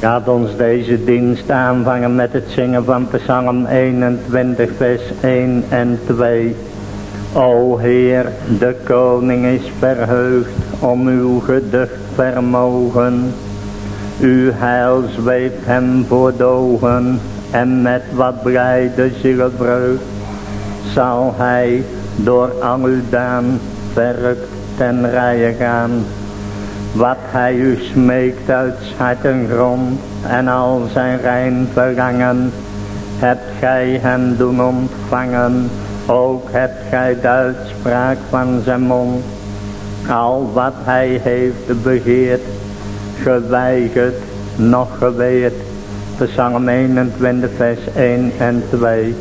Laat ons deze dienst aanvangen met het zingen van Psalm 21 vers 1 en 2. O Heer, de koning is verheugd om uw geducht vermogen. Uw heil zweeft hem voor de ogen en met wat blijde zielevreugd zal hij door al uw daan verrukt ten rijen gaan. Wat hij u smeekt uit grond en al zijn rein vergangen, hebt gij hem doen ontvangen, ook hebt gij de uitspraak van zijn mond. Al wat hij heeft begeerd, geweigerd, nog geweerd. Psalm 21 vers 1 en 2.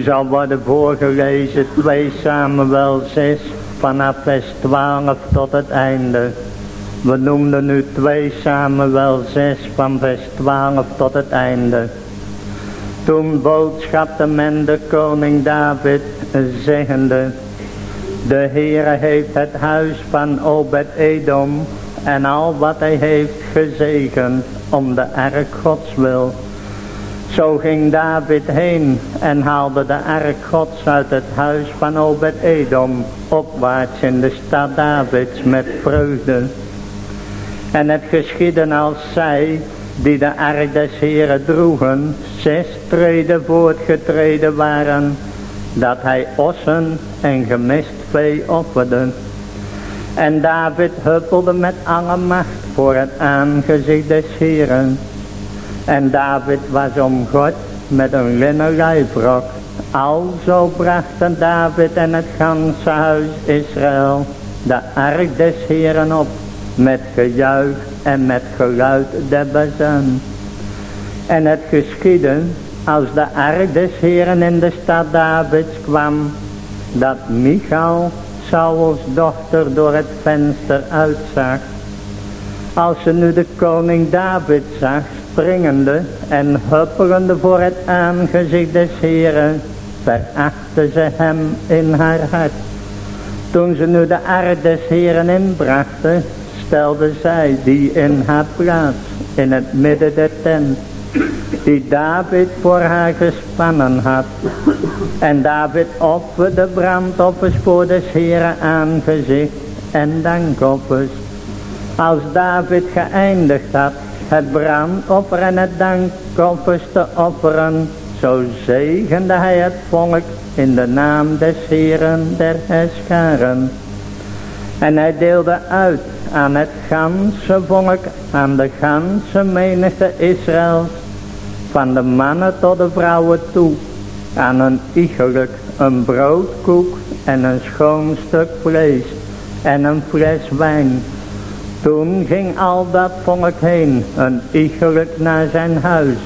Zal worden voorgelezen 2 Samuel 6 vanaf vers 12 tot het einde. We noemden nu 2 Samuel 6 van vers 12 tot het einde. Toen boodschapte men de koning David zeggende. De Heere heeft het huis van Obed-Edom en al wat hij heeft gezegend om de erk gods wil. Zo ging David heen en haalde de ark gods uit het huis van Obed-Edom opwaarts in de stad Davids met vreugde. En het geschiedde als zij, die de ark des Heren droegen, zes treden voortgetreden waren, dat hij ossen en gemist vee offerde. En David huppelde met alle macht voor het aangezicht des Heren. En David was omgord met een linnen lijfrok. Alzo brachten David en het ganse huis Israël de ark des Heren op met gejuich en met geluid der bazuin. En het geschiedde als de ark des Heren in de stad Davids kwam, dat Michal, Sauls dochter, door het venster uitzag. Als ze nu de koning David zag, springende en huppelende voor het aangezicht des Heren, verachtte ze hem in haar hart. Toen ze nu de ark des Heren inbrachten, stelde zij die in haar plaats, in het midden der tent, die David voor haar gespannen had. En David offerde brandoffers voor des Heren aangezicht en dankoffers. Als David geëindigd had het brandoffer en het dankoffers te offeren, zo zegende hij het volk in de naam des Heren der Hescharen. En hij deelde uit aan het ganse volk, aan de ganse menigte Israëls, van de mannen tot de vrouwen toe, aan een iegelijk een broodkoek en een schoon stuk vlees en een fles wijn. Toen ging al dat volk heen, een iegelijk naar zijn huis.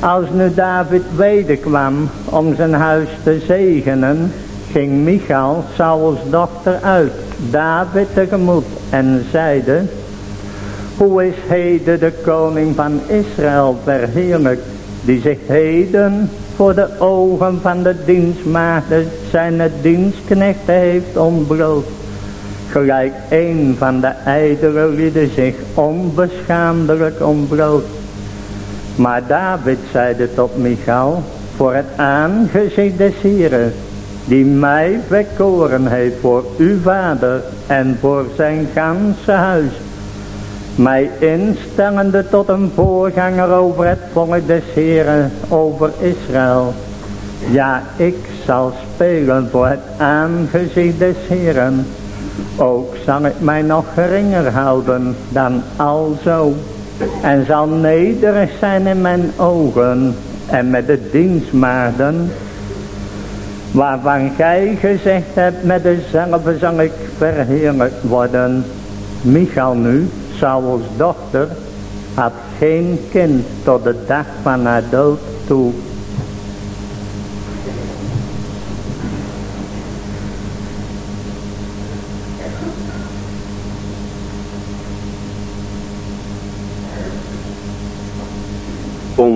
Als nu David wederkwam om zijn huis te zegenen, ging Michal, Sauls dochter, uit, David tegemoet en zeide, hoe is heden de koning van Israël verheerlijk, die zich heden voor de ogen van de dienstmaagden zijn dienstknechten heeft ontbloot. Gelijk een van de ijdele lieden zich onbeschaamdelijk ontbloot. Maar David zeide tot Michal, voor het aangezicht des Heren, die mij verkoren heeft voor uw vader en voor zijn ganse huis, mij instellende tot een voorganger over het volk des Heren, over Israël. Ja, ik zal spelen voor het aangezicht des Heren. Ook zal ik mij nog geringer houden dan alzo. En zal nederig zijn in mijn ogen en met de dienstmaarden. Waarvan gij gezegd hebt met dezelfde zal ik verheerlijkt worden. Michal nu, Sauls dochter, had geen kind tot de dag van haar dood toe.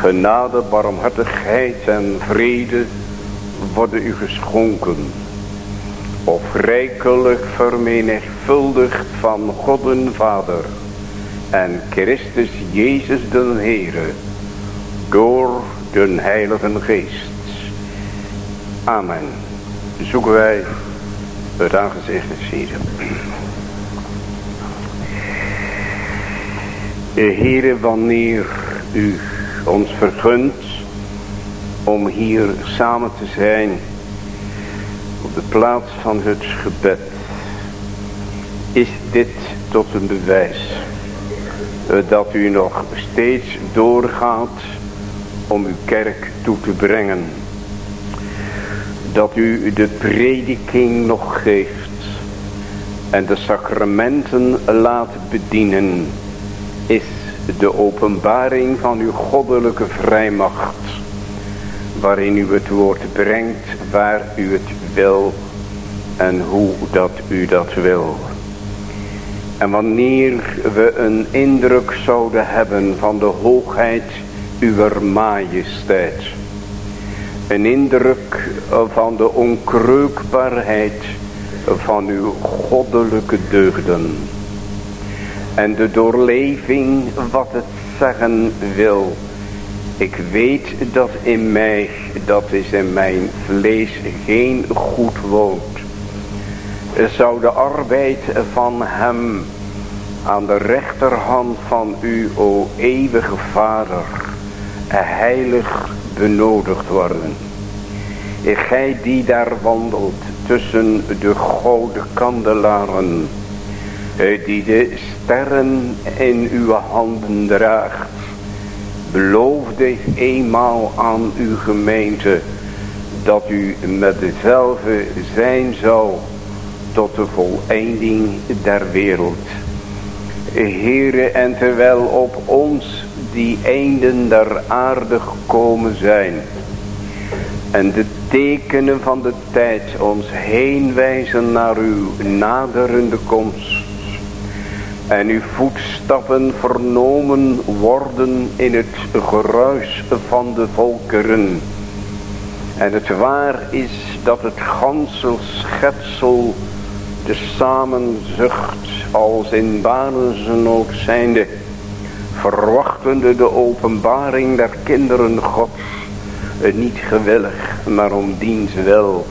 Genade, barmhartigheid en vrede worden u geschonken. Of rijkelijk vermenigvuldigd van God en Vader en Christus Jezus den Heere door den Heilige Geest. Amen. Zoeken wij het aangezicht des Heeren. Heere, wanneer u ons vergunt om hier samen te zijn op de plaats van het gebed. Is dit tot een bewijs eh, dat u nog steeds doorgaat om uw kerk toe te brengen. Dat u de prediking nog geeft en de sacramenten laat bedienen, is de openbaring van uw goddelijke vrijmacht, waarin u het woord brengt waar u het wil en hoe dat u dat wil. En wanneer we een indruk zouden hebben van de hoogheid uw majesteit, een indruk van de onkreukbaarheid van uw goddelijke deugden. En de doorleving wat het zeggen wil. Ik weet dat in mij, dat is in mijn vlees, geen goed woont. Zou de arbeid van hem aan de rechterhand van u, o eeuwige Vader, heilig benodigd worden. Gij die daar wandelt tussen de gouden kandelaren, die de sterren in uw handen draagt, beloofde eenmaal aan uw gemeente dat u met dezelfde zijn zou tot de voleinding der wereld. Heere, en terwijl op ons die einden der aarde gekomen zijn, en de tekenen van de tijd ons heen wijzen naar uw naderende komst. En uw voetstappen vernomen worden in het geruis van de volkeren. En het waar is dat het gansel schetsel de samenzucht als in banen ook zijnde, verwachtende de openbaring der kinderen gods, niet gewillig, maar om diens wil,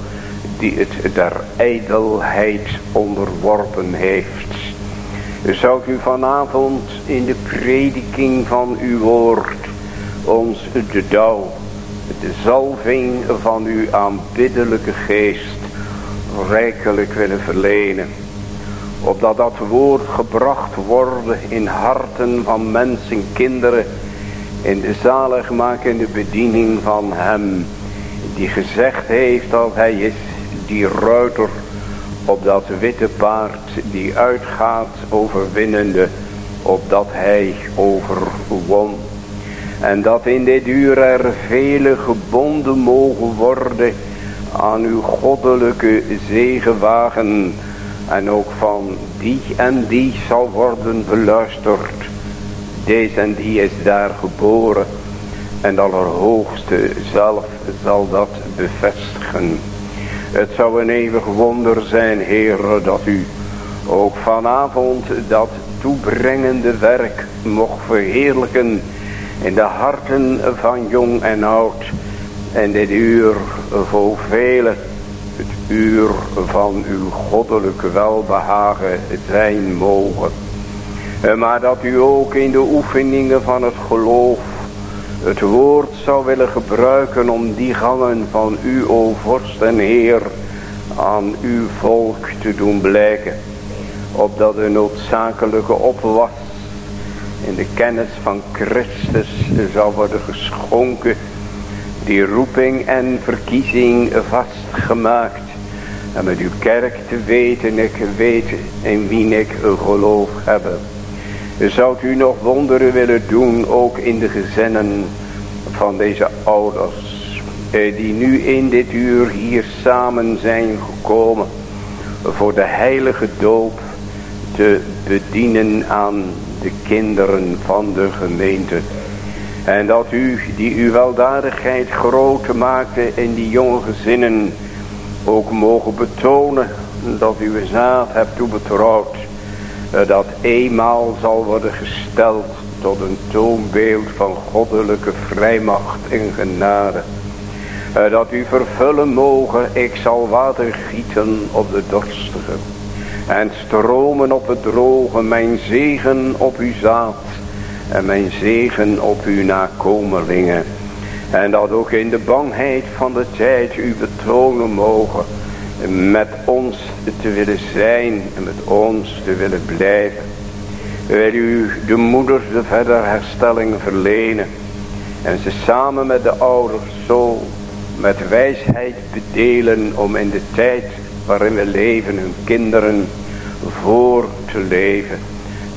die het der ijdelheid onderworpen heeft. Zou u vanavond in de prediking van uw woord ons de dauw, de zalving van uw aanbiddelijke geest rijkelijk willen verlenen. Opdat dat woord gebracht worden in harten van mensen, kinderen, in de zaligmakende bediening van hem, die gezegd heeft dat hij is die ruiter op dat witte paard die uitgaat overwinnende, opdat hij overwon. En dat in dit uur er vele gebonden mogen worden aan uw goddelijke zegenwagen. En ook van die en die zal worden beluisterd. Deze en die is daar geboren. En de Allerhoogste zelf zal dat bevestigen. Het zou een eeuwig wonder zijn, Heer, dat u ook vanavond dat toebrengende werk mocht verheerlijken in de harten van jong en oud. En dit uur voor velen het uur van uw goddelijke welbehagen zijn mogen. Maar dat u ook in de oefeningen van het geloof het woord zou willen gebruiken om die gangen van u, o vorst en heer, aan uw volk te doen blijken. Opdat de noodzakelijke opwas in de kennis van Christus zou worden geschonken die roeping en verkiezing vastgemaakt. En met uw kerk te weten, ik weet in wie ik geloof heb. Zou u nog wonderen willen doen, ook in de gezinnen van deze ouders. Eh, die nu in dit uur hier samen zijn gekomen. Voor de heilige doop te bedienen aan de kinderen van de gemeente. En dat u, die uw weldadigheid groot maakte in die jonge gezinnen, ook mogen betonen dat u uw zaad hebt toebetrouwd. Eh, dat eenmaal zal worden gesteld tot een toonbeeld van goddelijke vrijmacht en genade. Eh, dat u vervullen mogen, ik zal water gieten op de dorstigen. En stromen op het droge, mijn zegen op uw zaad en mijn zegen op uw nakomelingen. En dat ook in de bangheid van de tijd u betonen mogen met ons te willen zijn en met ons te willen blijven. Wil u de moeders de verdere herstelling verlenen en ze samen met de ouders zo met wijsheid bedelen om in de tijd waarin we leven hun kinderen voor te leven.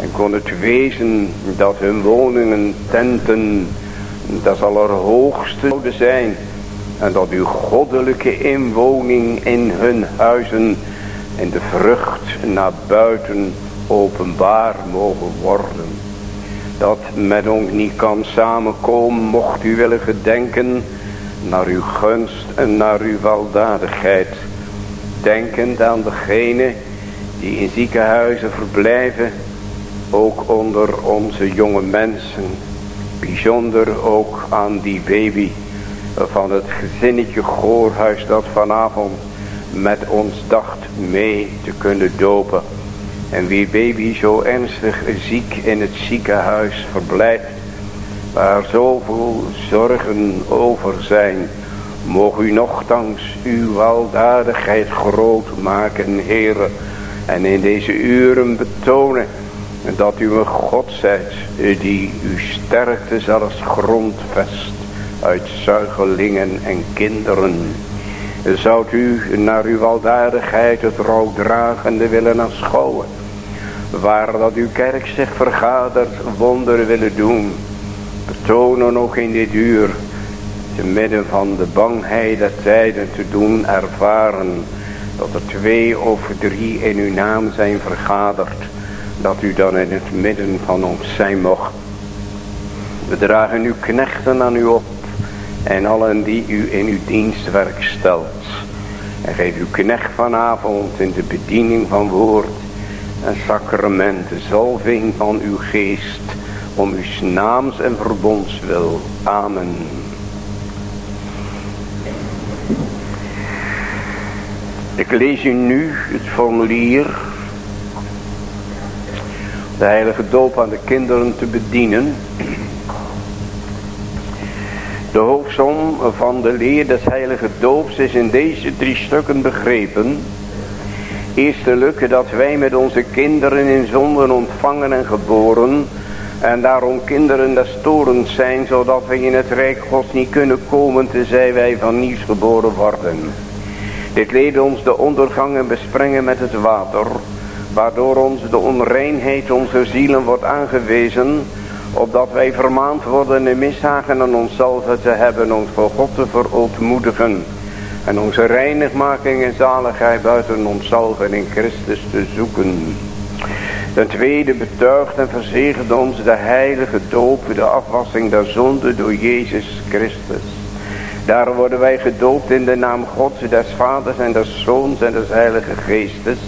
En kon het wezen dat hun woningen, tenten, dat zal er hoogste zijn. En dat uw goddelijke inwoning in hun huizen en de vrucht naar buiten openbaar mogen worden. Dat met ons niet kan samenkomen, mocht u willen gedenken naar uw gunst en naar uw weldadigheid. Denkend aan degene die in ziekenhuizen verblijven, ook onder onze jonge mensen. Bijzonder ook aan die baby van het gezinnetje Goorhuis dat vanavond met ons dacht mee te kunnen dopen. En wie baby zo ernstig ziek in het ziekenhuis verblijft, waar zoveel zorgen over zijn, mogen u nogthans uw weldadigheid groot maken, heren, en in deze uren betonen dat u een God zijt, die uw sterkte zelfs grondvest uit zuigelingen en kinderen. Zoudt u naar uw weldadigheid het rookdragende willen aanschouwen. Waar dat uw kerk zich vergadert wonderen willen doen. Betonen ook in dit uur. Te midden van de bangheid der tijden te doen ervaren. Dat er twee of drie in uw naam zijn vergaderd. Dat u dan in het midden van ons zijn mocht. We dragen uw knechten aan u op en allen die u in uw dienstwerk stelt. En geef uw knecht vanavond in de bediening van woord en sacramenten, zalving van uw geest, om uw naams en verbonds wil. Amen. Ik lees u nu het formulier, de heilige doop aan de kinderen te bedienen. De hoofdsom van de leer des heilige doops is in deze drie stukken begrepen. Eerstelijk dat wij met onze kinderen in zonden ontvangen en geboren. En daarom kinderen des torens zijn, zodat wij in het rijk gods niet kunnen komen, tenzij wij van nieuws geboren worden. Dit leed ons de ondergang en besprengen met het water, waardoor ons de onreinheid onze zielen wordt aangewezen, opdat wij vermaand worden in mishagen aan onszelf te hebben, ons voor God te verootmoedigen. En onze reinigmaking en zaligheid buiten onszelf en in Christus te zoeken. Ten tweede betuigt en verzegelt ons de heilige doop, de afwassing der zonde door Jezus Christus. Daar worden wij gedoopt in de naam Gods, des Vaders en des Zoons en des Heilige Geestes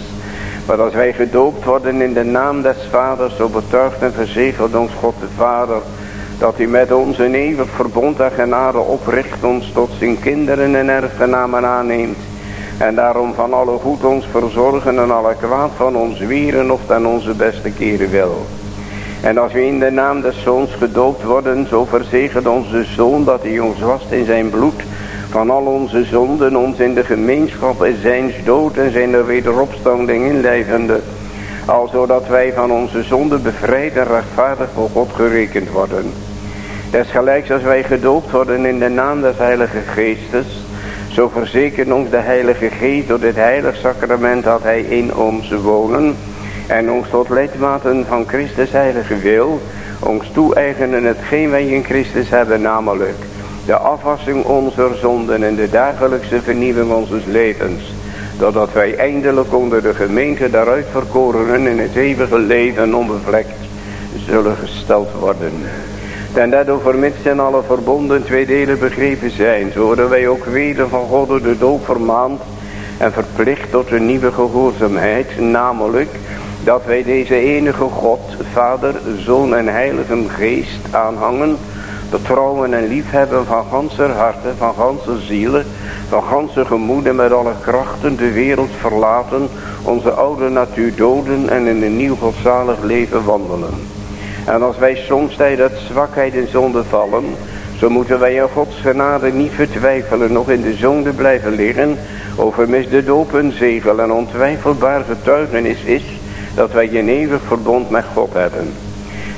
maar als wij gedoopt worden in de naam des vaders, zo betuigt en verzegelt ons God de Vader, dat hij met ons een eeuwig verbond en genade opricht, ons tot zijn kinderen en erfgenamen aanneemt. En daarom van alle goed ons verzorgen en alle kwaad van ons weren of ten onze beste keren wil. En als we in de naam des Zoons gedoopt worden, zo verzegelt onze Zoon dat hij ons wast in zijn bloed van al onze zonden ons in de gemeenschap en zijn dood en zijn er wederopstanding inlijvende. Al zodat wij van onze zonden bevrijd en rechtvaardig voor God gerekend worden. Desgelijks als wij gedoopt worden in de naam des Heilige Geestes, zo verzekert ons de Heilige Geest door dit heilig sacrament dat hij in ons wonen en ons tot lidmaten van Christus heilige wil, ons toe-eigenen hetgeen wij in Christus hebben, namelijk de afwassing onze zonden en de dagelijkse vernieuwing onze levens. Doordat wij eindelijk onder de gemeente daaruit verkorenen in het eeuwige leven onbevlekt zullen gesteld worden. En daardoor vermits in alle verbonden twee delen begrepen zijn, zo worden wij ook weder van God door de doop vermaand en verplicht tot een nieuwe gehoorzaamheid, namelijk dat wij deze enige God, Vader, Zoon en Heilige Geest aanhangen, betrouwen en liefhebben van ganser harten, van ganse zielen, van ganse gemoeden met alle krachten de wereld verlaten, onze oude natuur doden en in een nieuw godzalig leven wandelen. En als wij soms tijdens zwakheid in zonde vallen, zo moeten wij in Gods genade niet vertwijfelen, nog in de zonde blijven liggen, over mis de doop zegel en ontwijfelbaar getuigenis is, dat wij een eeuwig verbond met God hebben.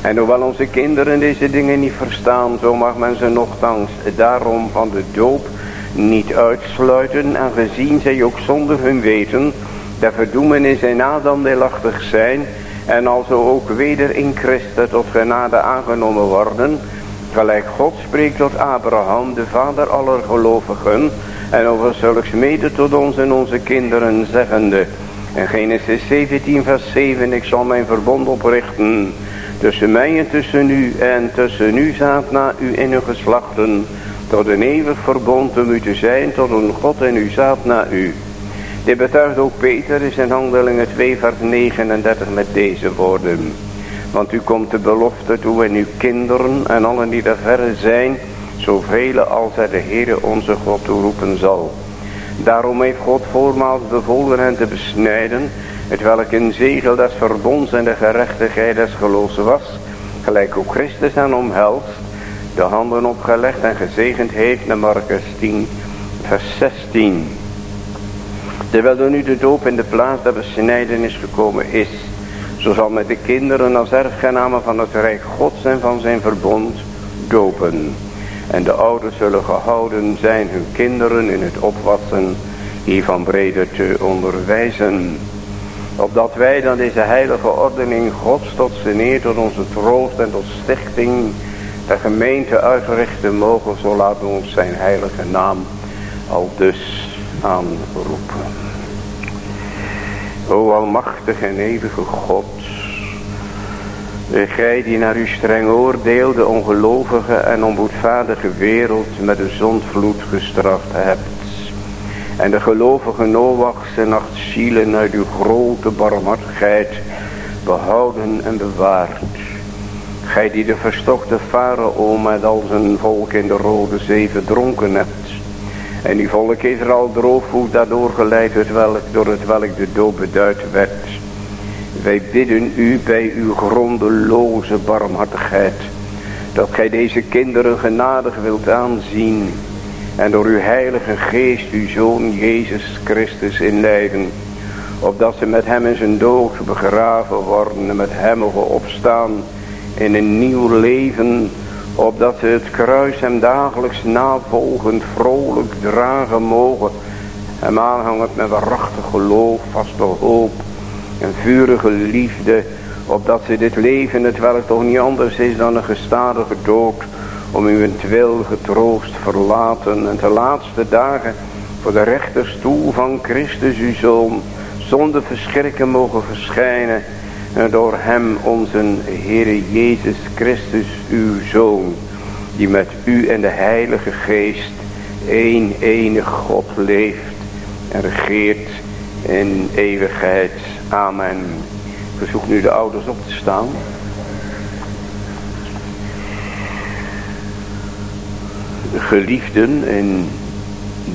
En hoewel onze kinderen deze dingen niet verstaan, zo mag men ze nogthans daarom van de doop niet uitsluiten, aangezien zij ook zonder hun weten De verdoemenis in Adam deelachtig zijn. En alzo ook weder in Christus tot genade aangenomen worden. Gelijk God spreekt tot Abraham, de vader aller gelovigen. En over zulks mede tot ons en onze kinderen zeggende. En Genesis 17 vers 7. Ik zal mijn verbond oprichten. Tussen mij en tussen u en tussen u zaad na u in uw geslachten. Tot een eeuwig verbond om u te zijn tot een God en uw zaad na u. Dit betuigt ook Peter in zijn handelingen 2 vers 39 met deze woorden. Want u komt de belofte toe en uw kinderen en allen die daar verre zijn, zoveel als hij de Heere onze God toeroepen zal. Daarom heeft God voormaals bevolen hen te besnijden, het welk een zegel des verbonds en de gerechtigheid des geloofs was, gelijk ook Christus aan omhelst, de handen opgelegd en gezegend heeft naar Marcus 10 vers 16. Terwijl er nu de doop in de plaats der besnijdenis gekomen is, zo zal met de kinderen als erfgenamen van het Rijk Gods en van zijn verbond dopen. En de ouders zullen gehouden zijn hun kinderen in het opwassen hiervan breder te onderwijzen. Opdat wij dan deze heilige ordening Gods tot zijn eer, tot onze troost en tot stichting de gemeente uitrichten mogen, zo laten we ons zijn heilige naam al dus aanroepen. O almachtig en eeuwige God, Gij die naar uw streng oordeel de ongelovige en onboedvaardige wereld met de zondvloed gestraft hebt. En de gelovige Noachs en acht zielen uit uw grote barmhartigheid behouden en bewaard. Gij die de verstokte farao met al zijn volk in de rode zee verdronken hebt. En uw volk Israël droogvoet daardoor geleid het welk, door het welk de dood beduid werd. Wij bidden u bij uw grondeloze barmhartigheid. Dat gij deze kinderen genadig wilt aanzien. En door uw heilige geest uw zoon Jezus Christus inleiden. Opdat ze met hem in zijn dood begraven worden. En met hem mogen opstaan in een nieuw leven. Opdat ze het kruis hem dagelijks navolgend vrolijk dragen mogen. Hem aanhangend met waarachtig geloof, vaste hoop en vurige liefde, opdat ze dit leven, het welk toch niet anders is dan een gestadige dood, om uw wil getroost verlaten en de laatste dagen voor de rechterstoel van Christus uw Zoon, zonder verschrikken mogen verschijnen, en door hem onze Heere Jezus Christus uw Zoon, die met u en de Heilige Geest één enig God leeft en regeert in eeuwigheid. Amen. Verzoek nu de ouders op te staan. Geliefden in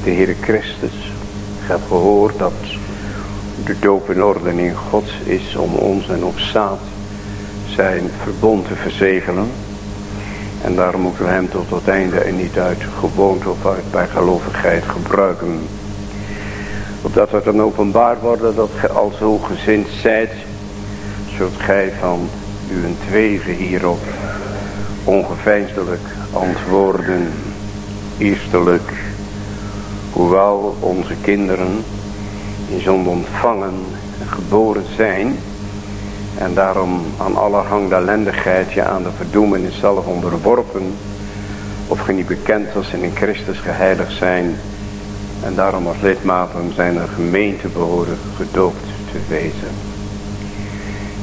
de Heere Christus. Ik heb gehoord dat de doop in Gods is om ons en op zaad zijn verbond te verzegelen. En daarom moeten we hem tot het einde en niet uit gewoonte of uit bijgelovigheid gebruiken opdat het dan openbaar worden dat gij al zo gezind zijt, zult gij van uw tweede hierop ongeveinsdelijk antwoorden. Eerstelijk, hoewel onze kinderen in zonde ontvangen en geboren zijn, en daarom aan allerhand ellendigheid, ja aan de verdoemenis zelf onderworpen, of ge niet bekend als ze in Christus geheiligd zijn, en daarom als lidmaten zijn er gemeente behoren gedoopt te wezen.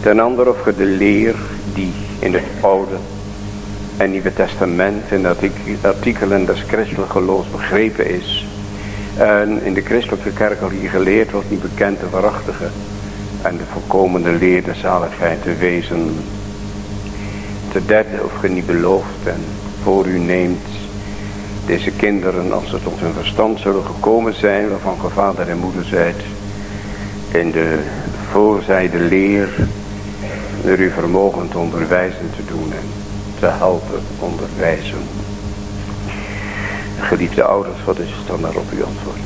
Ten andere of ge de leer die in het oude en nieuwe testament in de artikelen des christelijke geloofs begrepen is. En in de christelijke kerk al hier geleerd wordt niet bekend de waarachtige en de voorkomende leer de zaligheid te wezen. Ten derde of ge niet belooft en voor u neemt deze kinderen, als ze tot hun verstand zullen gekomen zijn, waarvan ge vader en moeder zijt, in de voorzijde leer, er u vermogen te onderwijzen te doen en te helpen onderwijzen. Geliefde ouders, wat is het dan daarop uw antwoord?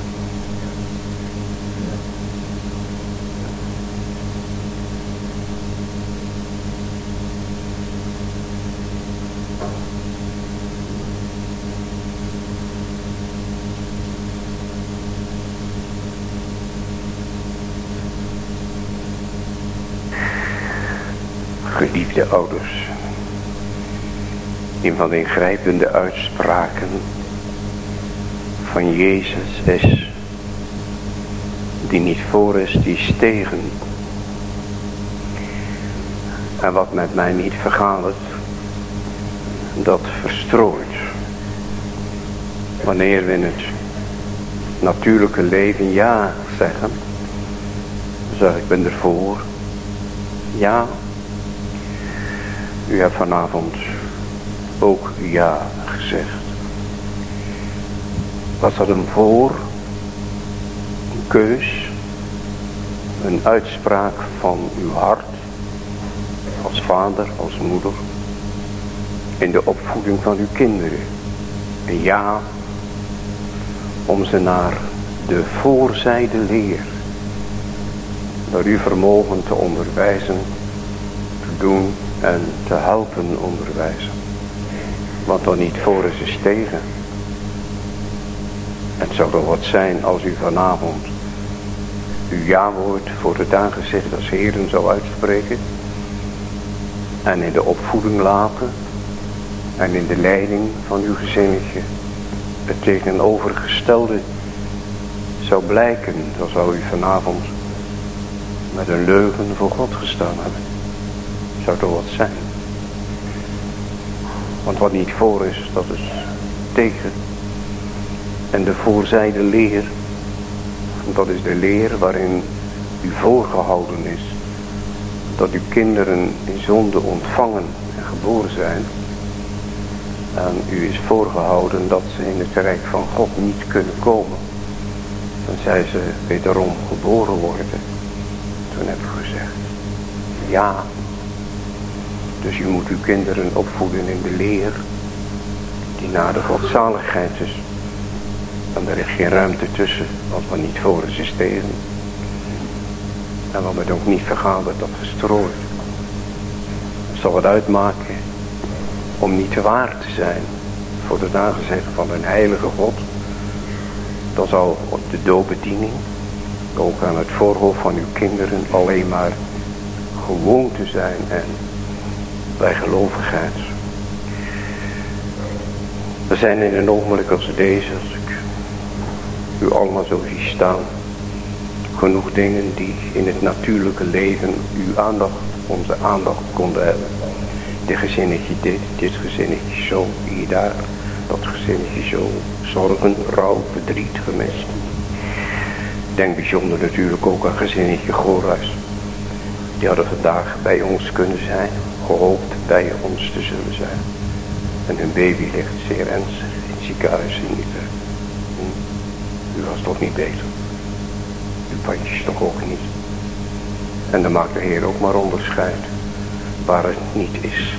Geliefde ouders, een van de ingrijpende uitspraken van Jezus is. Die niet voor is, die is tegen. En wat met mij niet vergaat, dat verstrooit. Wanneer we in het natuurlijke leven ja zeggen. Zeg ik ben ervoor. Ja. U hebt vanavond ook ja gezegd. Was dat een voor? Een keus? Een uitspraak van uw hart? Als vader, als moeder? In de opvoeding van uw kinderen? Een ja om ze naar de voorzijde leer. Door uw vermogen te onderwijzen, te doen en te helpen onderwijzen. Want dan niet voor is is tegen. Het zou wel wat zijn als u vanavond uw ja-woord voor het aangezicht als heren zou uitspreken. En in de opvoeding laten. En in de leiding van uw gezinnetje het tegenovergestelde zou blijken, dan zou u vanavond met een leugen voor God gestaan hebben. Zou toch wat zijn. Want wat niet voor is, dat is tegen. En de voorzijde leer, dat is de leer waarin u voorgehouden is. Dat uw kinderen in zonde ontvangen en geboren zijn aan u is voorgehouden dat ze in het rijk van God niet kunnen komen. Dan zij ze wederom geboren worden. Toen heb ik gezegd, ja. Dus u moet uw kinderen opvoeden in de leer die na de godzaligheid is. En er is geen ruimte tussen, wat niet voor is. En wat we ook niet wordt dat gestrooid. Zal het uitmaken om niet waar te zijn voor de aangezicht van een heilige God. Dan zal de doopbediening ook aan het voorhoofd van uw kinderen alleen maar gewoonte zijn en bijgelovigheid. We zijn in een ogenblik als deze, als ik u allemaal zo zie staan, genoeg dingen die in het natuurlijke leven uw aandacht, onze aandacht konden hebben. Dit gezinnetje dit, dit gezinnetje zo, hier daar, dat gezinnetje zo. Zorgen, rouw, verdriet, gemist. Denk bijzonder natuurlijk ook aan gezinnetje Goorhuis. Die hadden vandaag bij ons kunnen zijn, gehoopt bij ons te zullen zijn. En hun baby ligt zeer ernstig in het ziekenhuis in Utrecht. Hm. U was toch niet beter? Uw pandjes toch ook niet? En dan maakt de Heer ook maar onderscheid waar het niet is.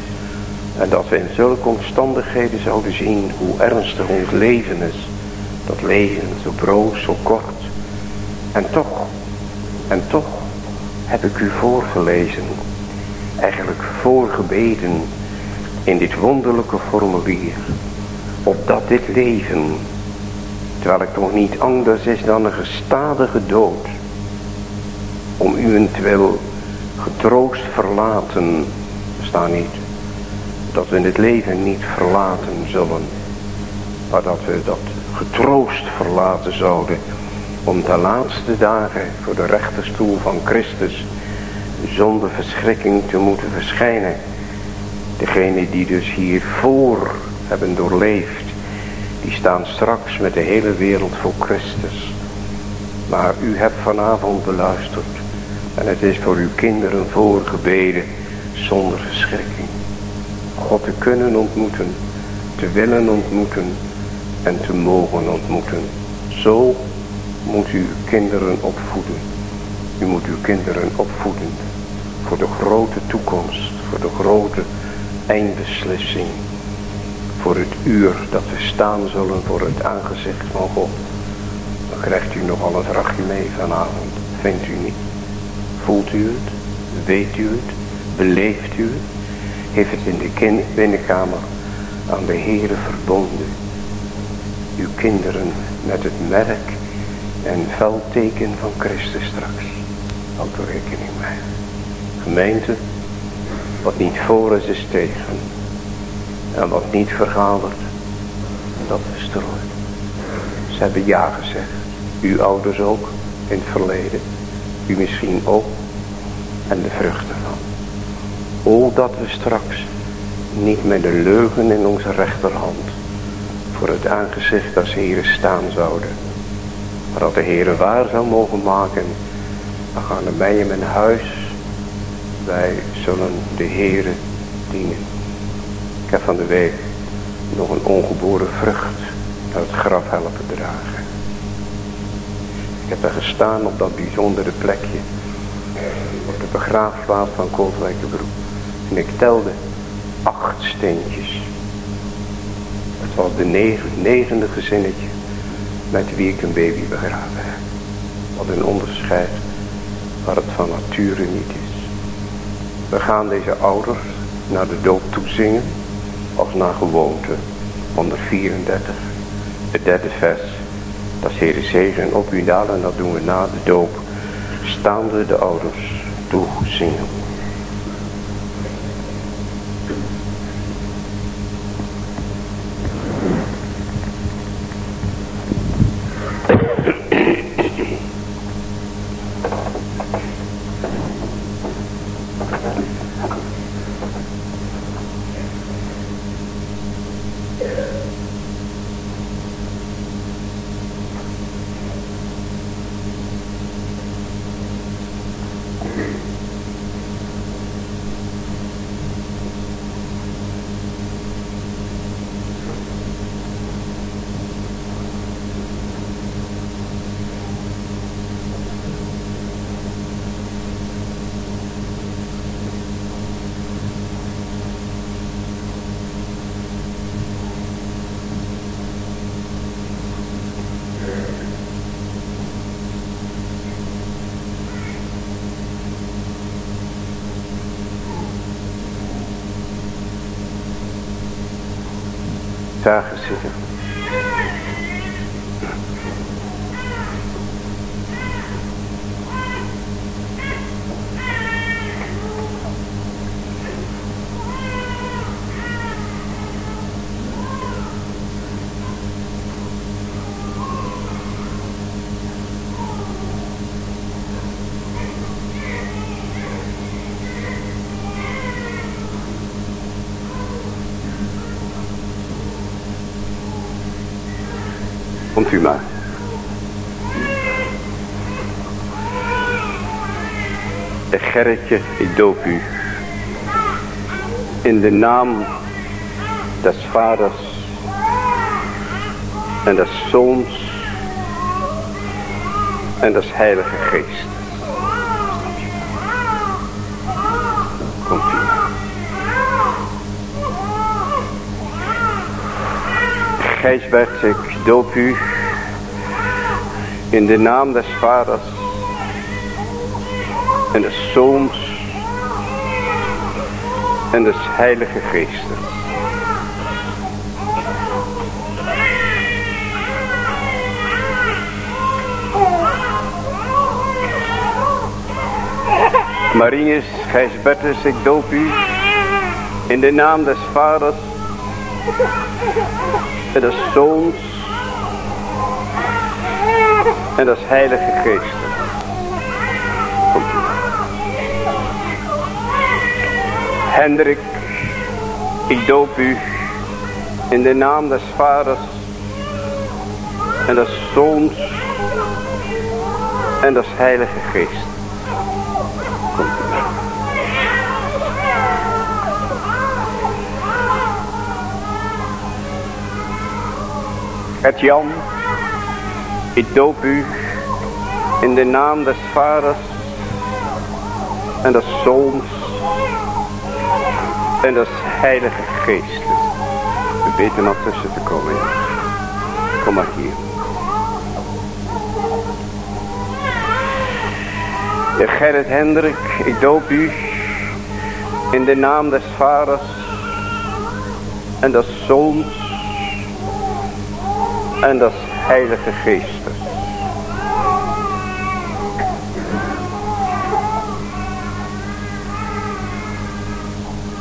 En dat we in zulke omstandigheden zouden zien hoe ernstig ons leven is. Dat leven zo broos, zo kort. En toch, en toch heb ik u voorgelezen. Eigenlijk voorgebeden in dit wonderlijke formulier. Opdat dit leven, terwijl ik toch niet anders is dan een gestadige dood. Om uwentwil getroost verlaten, staan niet. Dat we het leven niet verlaten zullen. Maar dat we dat getroost verlaten zouden. Om de laatste dagen voor de rechterstoel van Christus zonder verschrikking te moeten verschijnen. Degene die dus hiervoor hebben doorleefd. Die staan straks met de hele wereld voor Christus. Maar u hebt vanavond beluisterd en het is voor uw kinderen voorgebeden zonder verschrikking. God te kunnen ontmoeten, te willen ontmoeten en te mogen ontmoeten. Zo moet u uw kinderen opvoeden. U moet uw kinderen opvoeden voor de grote toekomst, voor de grote eindbeslissing. Voor het uur dat we staan zullen voor het aangezicht van God. Dan krijgt u nogal een vrachtje mee vanavond, vindt u niet? Voelt u het? Weet u het? Beleeft u het? Heeft het in de binnenkamer aan de Heere verbonden? Uw kinderen met het merk en veldteken van Christus straks. Houd er rekening mee. Gemeente, Wat niet voor is, is tegen. En wat niet vergadert, dat is Ze hebben ja gezegd. Uw ouders ook, in het verleden. U misschien ook. En de vruchten van. O, dat we straks niet met de leugen in onze rechterhand voor het aangezicht als Heeren staan zouden. Maar dat de Heere waar zou mogen maken. Dan gaan de mij in mijn huis. Wij zullen de Heere dienen. Ik heb van de week nog een ongeboren vrucht naar het graf helpen dragen. Ik heb er gestaan op dat bijzondere plekje. Op de begraafplaats van Kootwijkenbroek. En ik telde acht steentjes. Het was de negende gezinnetje met wie ik een baby begraven heb. Wat een onderscheid waar het van nature niet is. We gaan deze ouders naar de doop toezingen of naar gewoonte. 134, het derde vers. Dat is Heer zegen op u en dat doen we na de doop. Staande de ouders toezingen. dagen Gerritje, ik doop u. In de naam des vaders en des zoons en des heilige geest. Komt u. Gijsbert, ik doop u in de naam des vaders en des zoons en des heilige geestes. Marinus Gijsbertus, ik doop u in de naam des vaders en des zoons en des heilige geest. Hendrik, ik doop u in de naam des vaders en des zoons en des heilige geest. Het Jan, ik doop u in de naam des vaders en des zoons en des heilige geestes. We beten maar tussen te komen. Kom maar hier. De Gerrit Hendrik, ik doop u in de naam des vaders en des zoons en des heilige geestes.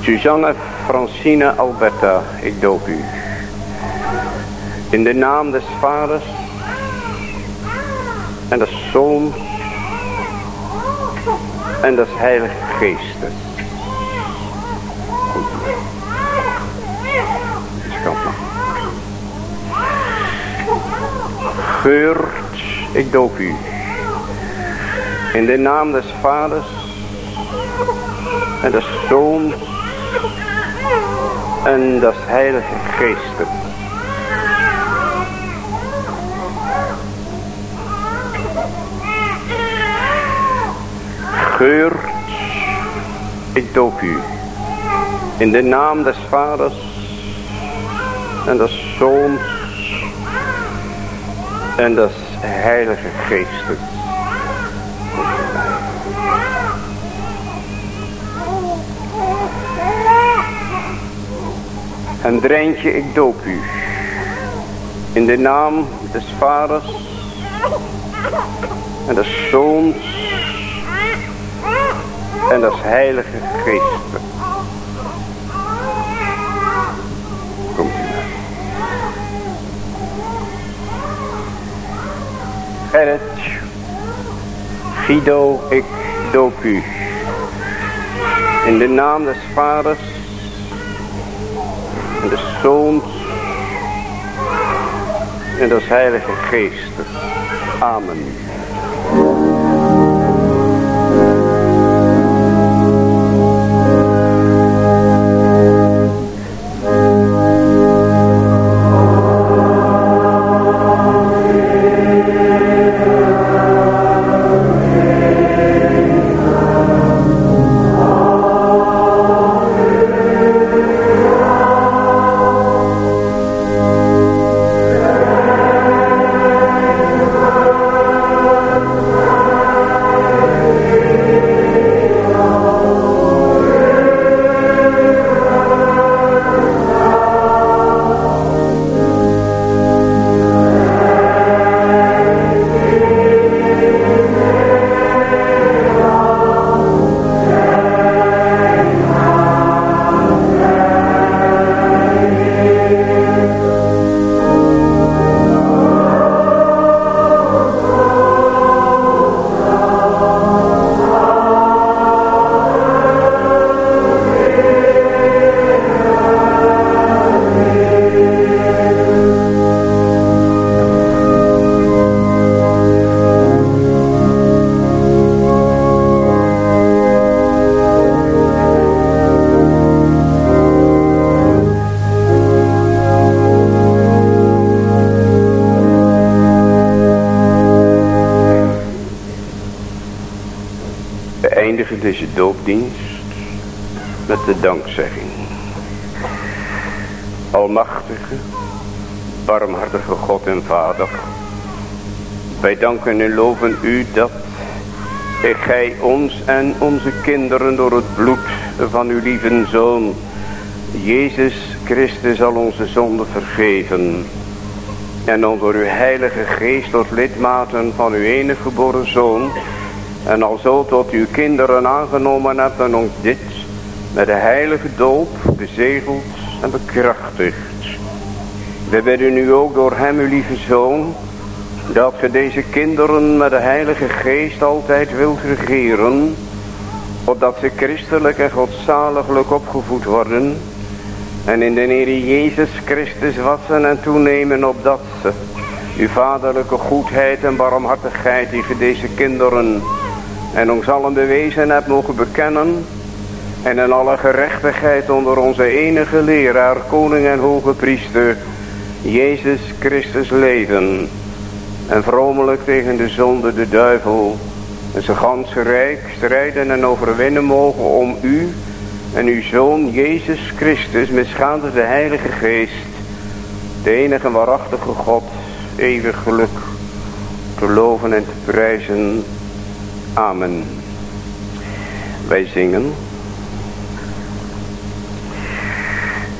Suzanne Francine Alberta, ik doop u. In de naam des vaders en des zoons en des heilige geestes. Geurt, ik doop u. In de naam des vaders en des zoons en des heilige geestes. Geurt, ik doop u. In de naam des vaders en des zoons en des heilige geestes. En Dreintje, ik doop u. In de naam des vaders en des zoons en des heilige geestes. Komt u maar. Gerrit, Guido, ik doop u. In de naam des vaders en des zoons en des heilige geestes. Amen. Wij danken en loven u dat gij ons en onze kinderen door het bloed van uw lieve Zoon, Jezus Christus, al onze zonden vergeven. En ons door uw heilige geest tot lidmaten van uw enige geboren Zoon, en al zo tot uw kinderen aangenomen hebt en ons dit met de heilige doop bezegeld en bekrachtigd. We bidden nu ook door hem, uw lieve zoon, dat ge deze kinderen met de heilige geest altijd wilt regeren, opdat ze christelijk en godzaliglijk opgevoed worden, en in de Heer Jezus Christus wassen en toenemen, opdat ze uw vaderlijke goedheid en barmhartigheid die ge deze kinderen en ons allen bewezen hebt mogen bekennen en in alle gerechtigheid onder onze enige leraar, koning en hoge priester, Jezus Christus leven. En vromelijk tegen de zonde, de duivel en zijn ganse rijk strijden en overwinnen mogen om u en uw Zoon Jezus Christus schade de Heilige Geest, de enige waarachtige God, eeuwig geluk te loven en te prijzen. Amen. Wij zingen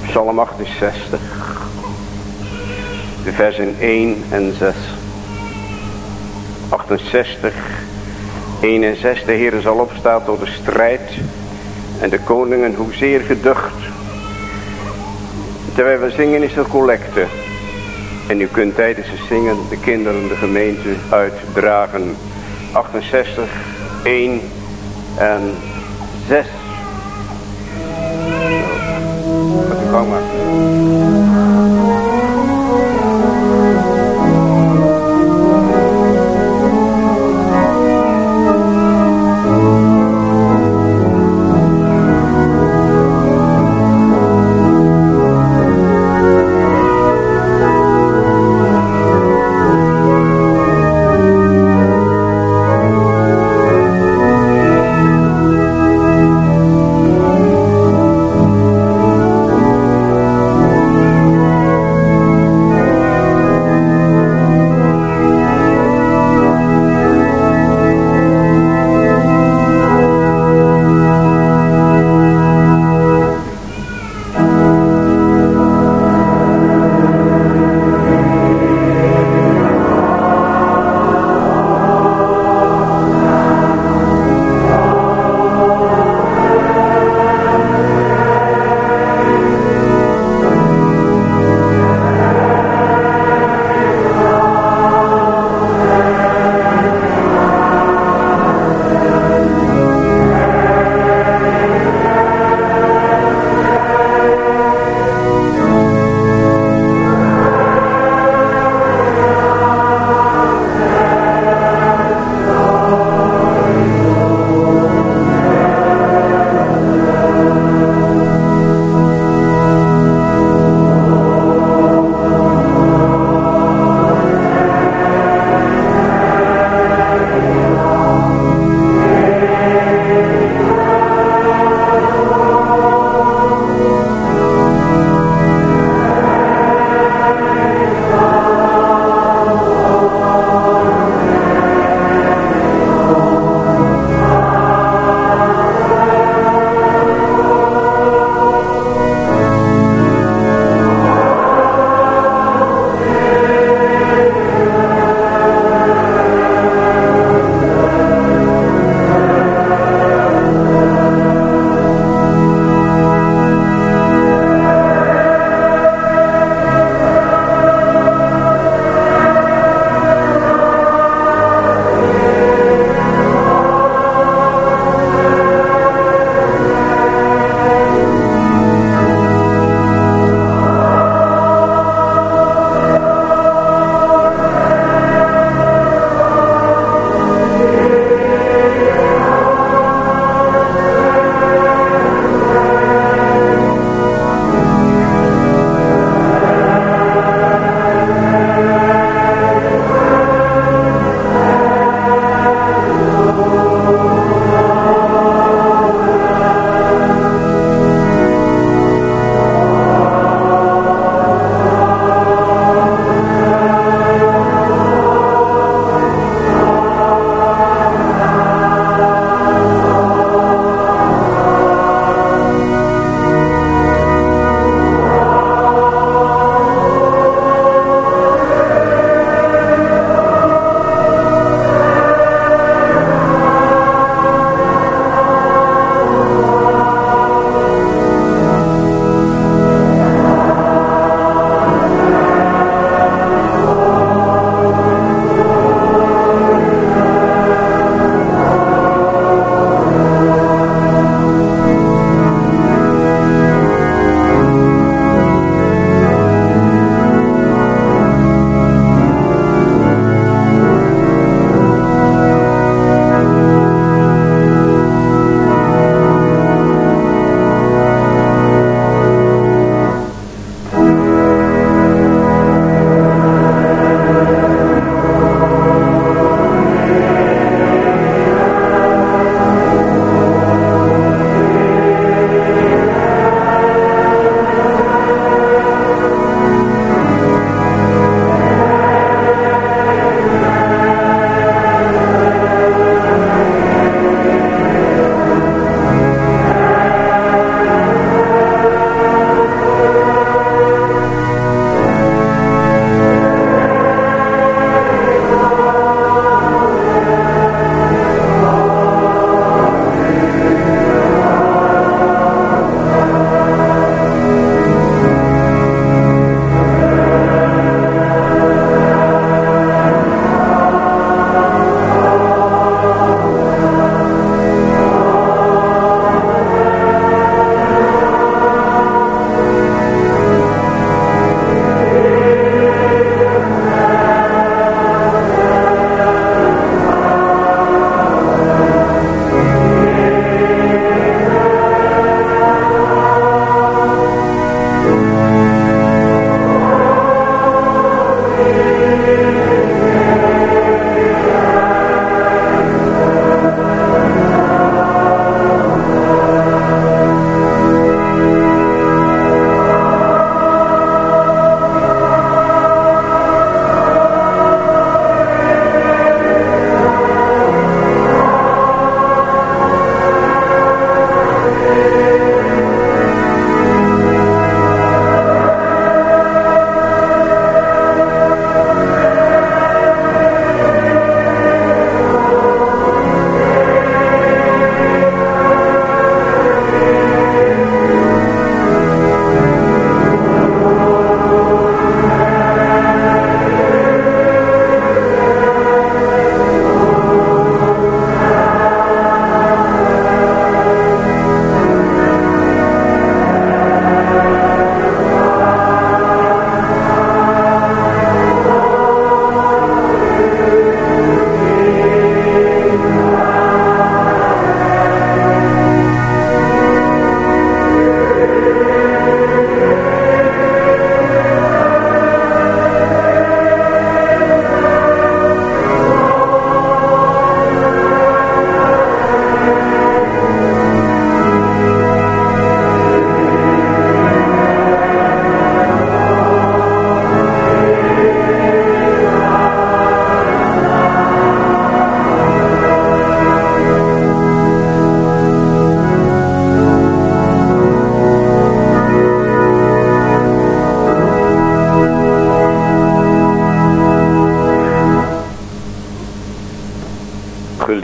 Psalm 68, de versen 1 en 6. 68, 1 en 6. De Heer zal opstaan door de strijd En de koningen hoezeer geducht. Terwijl we zingen is er collecte. En u kunt tijdens het zingen de kinderen de gemeente uitdragen. 68, 1 en 6. Wat u gang maar.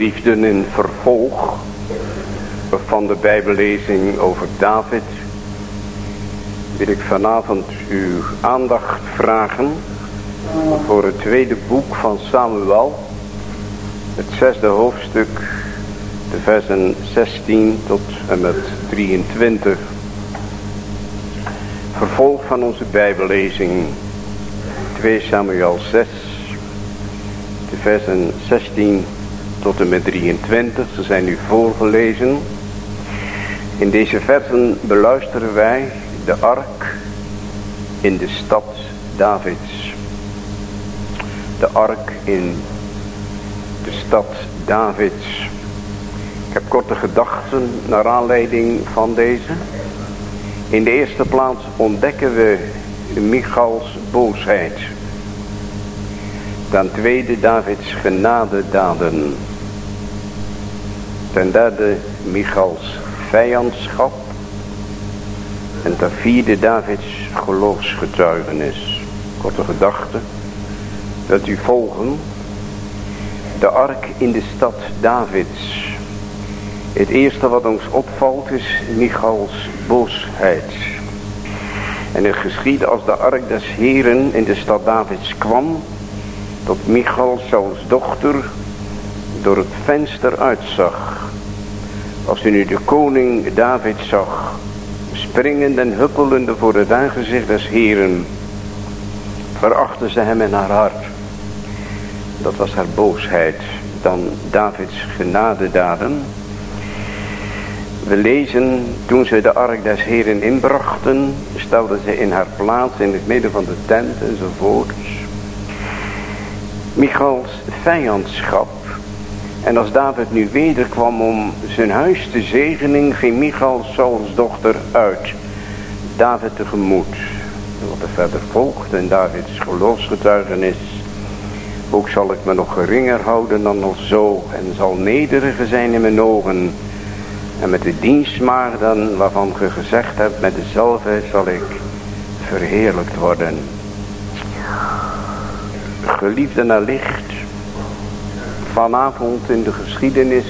Geliefden in vervolg van de bijbellezing over David wil ik vanavond uw aandacht vragen voor het tweede boek van Samuel, het zesde hoofdstuk, de versen 16 tot en met 23. Vervolg van onze bijbellezing 2 Samuel 6, de versen 16 tot en met 23. Ze zijn nu voorgelezen. In deze versen beluisteren wij de ark in de stad Davids. De ark in de stad Davids. Ik heb korte gedachten naar aanleiding van deze. In de eerste plaats ontdekken we Michals boosheid. Ten tweede Davids genadedaden. Ten derde Michals vijandschap. En ten vierde Davids geloofsgetuigenis. Korte gedachte. Dat u volgen. De ark in de stad Davids. Het eerste wat ons opvalt is Michals boosheid. En het geschiedde als de ark des heren in de stad Davids kwam. Tot Michal, Sauls dochter, door het venster uitzag. Als u nu de koning David zag, springend en huppelende voor het aangezicht des heren, verachtte ze hem in haar hart. Dat was haar boosheid, dan Davids genadedaden. We lezen, toen ze de ark des heren inbrachten, stelde ze in haar plaats in het midden van de tent enzovoorts. Michals vijandschap. En als David nu wederkwam om zijn huis te zegenen, ging Michal Sauls dochter uit. David tegemoet. Wat er verder volgt in Davids geloofsgetuigenis. Ook zal ik me nog geringer houden dan al zo en zal nederiger zijn in mijn ogen en met de dienstmaagden waarvan ge gezegd hebt, met dezelfde zal ik verheerlijkt worden. Geliefde naar licht, vanavond in de geschiedenis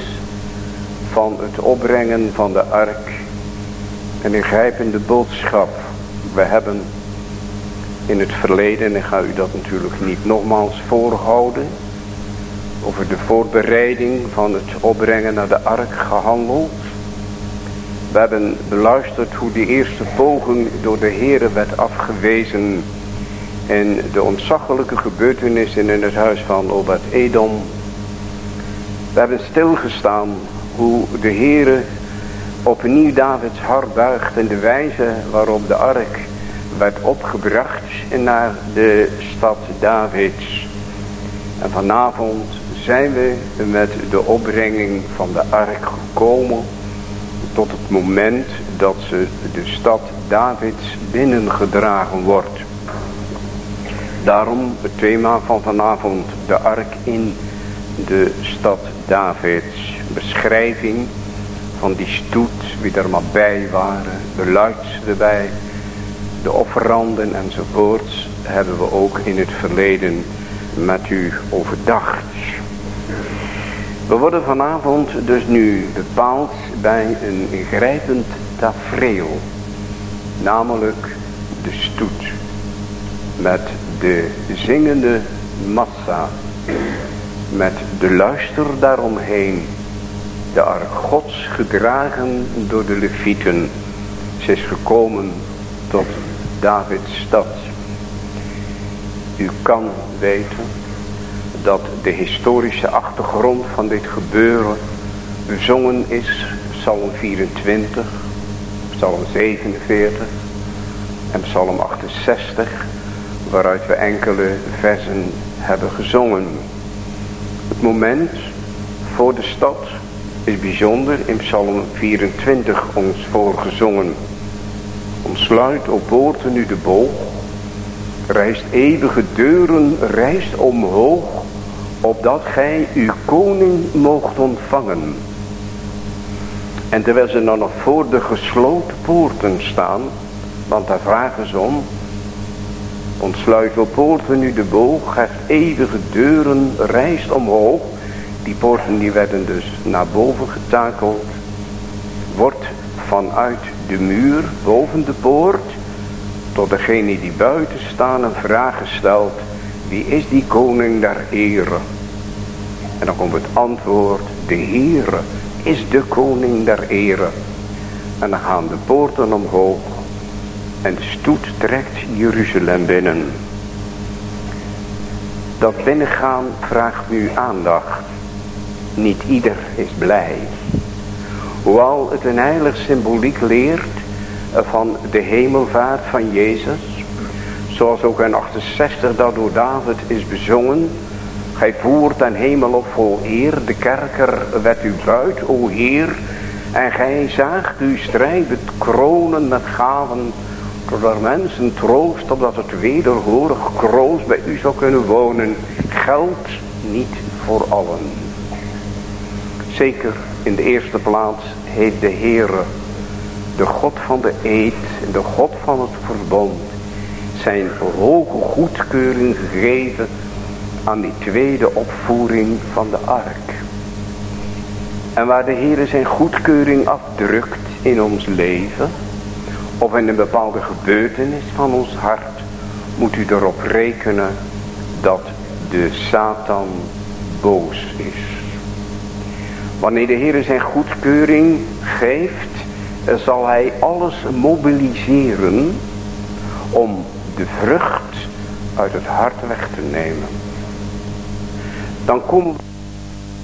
van het opbrengen van de ark een ingrijpende boodschap. We hebben in het verleden, en ik ga u dat natuurlijk niet nogmaals voorhouden, over de voorbereiding van het opbrengen naar de ark gehandeld. We hebben beluisterd hoe die eerste poging door de Heere werd afgewezen. En de ontzaglijke gebeurtenissen in het huis van Obed Edom. We hebben stilgestaan hoe de Heere opnieuw Davids hart buigt. En de wijze waarop de ark werd opgebracht naar de stad Davids. En vanavond zijn we met de opbrenging van de ark gekomen tot het moment dat ze de stad Davids binnengedragen wordt. Daarom het thema van vanavond, de ark in de stad Davids. Beschrijving van die stoet, wie er maar bij waren, de erbij, de offeranden enzovoorts, hebben we ook in het verleden met u overdacht. We worden vanavond dus nu bepaald bij een ingrijpend tafereel. Namelijk de stoet. Met de zingende massa. Met de luister daaromheen. De ark gods gedragen door de levieten. Ze is gekomen tot Davids stad. U kan weten dat de historische achtergrond van dit gebeuren bezongen is. Psalm 24, Psalm 47 en Psalm 68. Waaruit we enkele versen hebben gezongen. Moment voor de stad is bijzonder in Psalm 24 ons voorgezongen. Omsluit op poorten nu de boog. Rijst eeuwige deuren, rijst omhoog opdat gij uw koning moogt ontvangen. En terwijl ze dan nog voor de gesloten poorten staan, want daar vragen ze om, poorten nu de boog, heeft eeuwige deuren, rijst omhoog, Die poorten die werden dus naar boven getakeld. Wordt vanuit de muur boven de poort tot degene die buiten staan een vraag gesteld. Wie is die koning der ere? En dan komt het antwoord. De Heere is de koning der ere. En dan gaan de poorten omhoog. En stoet trekt Jeruzalem binnen. Dat binnengaan vraagt nu aandacht. Niet ieder is blij. Hoewel het een heilig symboliek leert van de hemelvaart van Jezus. Zoals ook in 68 dat door David is bezongen. Gij voert ten hemel op vol eer, de kerker werd u buit, o Heer. En gij zaagt uw strijd het kronen met gaven, er mensen troost, opdat het wederhorig kroost bij u zou kunnen wonen. Geldt niet voor allen. Zeker in de eerste plaats heeft de Heere, de God van de eed, de God van het verbond, zijn hoge goedkeuring gegeven aan die tweede opvoering van de ark. En waar de Heer zijn goedkeuring afdrukt in ons leven, of in een bepaalde gebeurtenis van ons hart, moet u erop rekenen dat de Satan boos is. Wanneer de Heer zijn goedkeuring geeft, zal hij alles mobiliseren om de vrucht uit het hart weg te nemen. Dan komt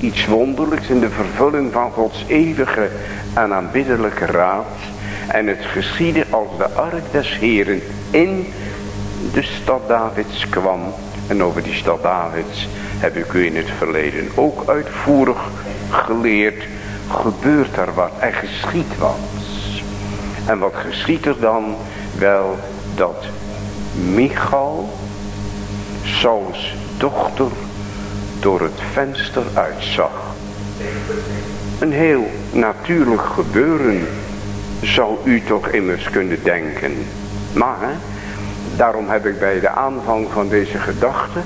iets wonderlijks in de vervulling van Gods eeuwige en aanbiddelijke raad. En het geschiedde als de ark des Heren in de stad Davids kwam. En over die stad Davids heb ik u in het verleden ook uitvoerig geleerd. Gebeurt er wat er geschiet wat. En wat geschiet er dan? Wel dat Michal, Sauls dochter, door het venster uitzag. Een heel natuurlijk gebeuren zou u toch immers kunnen denken. Maar, daarom heb ik bij de aanvang van deze gedachte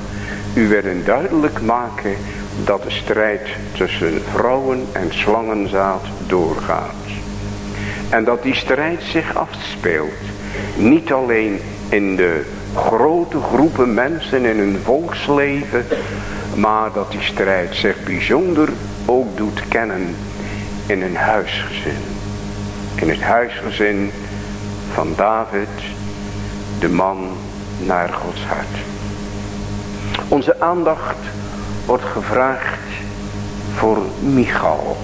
u willen duidelijk maken dat de strijd tussen vrouwen en slangenzaad doorgaat. En dat die strijd zich afspeelt. Niet alleen in de grote groepen mensen in hun volksleven. Maar dat die strijd zich bijzonder ook doet kennen in een huisgezin. In het huisgezin van David, de man naar Gods hart. Onze aandacht wordt gevraagd voor Michal,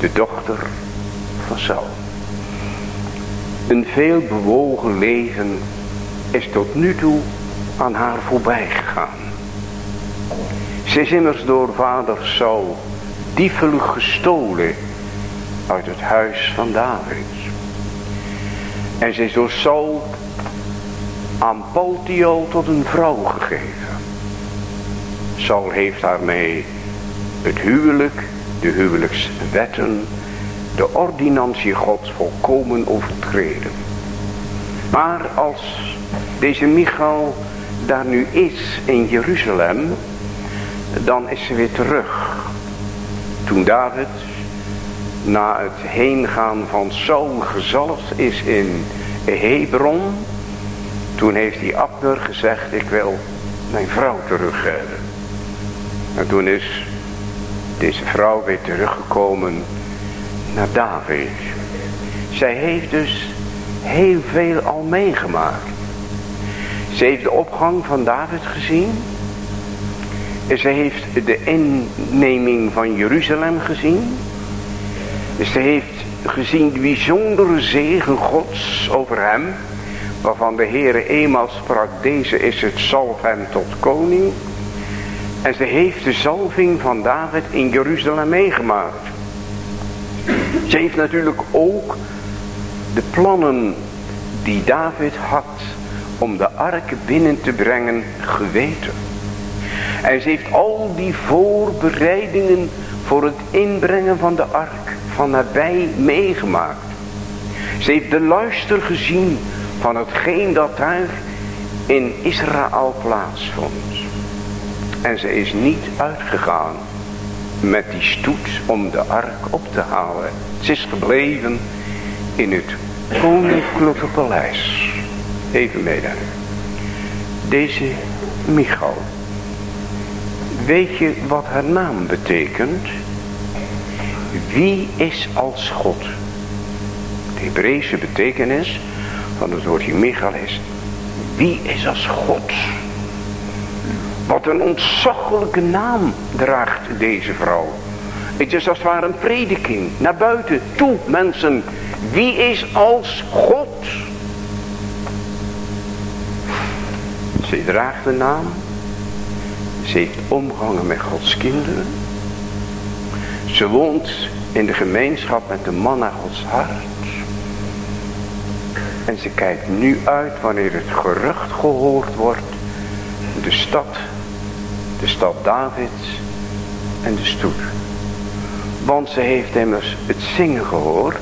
de dochter van Saul. Een veel bewogen leven is tot nu toe aan haar voorbij gegaan. Ze is immers door vader Saul diefelijk gestolen uit het huis van David. En ze is door Saul aan Paltiel tot een vrouw gegeven. Saul heeft daarmee het huwelijk, de huwelijkswetten, de ordinantie gods volkomen overtreden. Maar als deze Michal daar nu is in Jeruzalem, dan is ze weer terug. Toen David na het heengaan van Saul gezalfd is in Hebron, toen heeft hij Abner gezegd, ik wil mijn vrouw terug hebben. En toen is deze vrouw weer teruggekomen naar David. Zij heeft dus heel veel al meegemaakt. Ze heeft de opgang van David gezien. Ze heeft de inneming van Jeruzalem gezien. Ze heeft gezien de bijzondere zegen gods over hem. Waarvan de Heere eenmaal sprak, deze is het zalf hem tot koning. En ze heeft de zalving van David in Jeruzalem meegemaakt. Ze heeft natuurlijk ook de plannen die David had om de ark binnen te brengen geweten. En ze heeft al die voorbereidingen voor het inbrengen van de ark van nabij meegemaakt. Ze heeft de luister gezien van hetgeen dat daar in Israël plaatsvond. En ze is niet uitgegaan met die stoet om de ark op te halen. Ze is gebleven in het koninklijke paleis. Even meedenken. Deze Michal. Weet je wat haar naam betekent? Wie is als God? De Hebreeuwse betekenis van het woordje Michal is. Wie is als God? Wat een ontzaglijke naam draagt deze vrouw. Het is als het ware een prediking naar buiten toe mensen. Wie is als God? Ze draagt de naam. Ze heeft omgangen met Gods kinderen. Ze woont in de gemeenschap met de man naar Gods hart. En ze kijkt nu uit wanneer het gerucht gehoord wordt. De stad, de stad Davids en de stoet. Want ze heeft immers het zingen gehoord.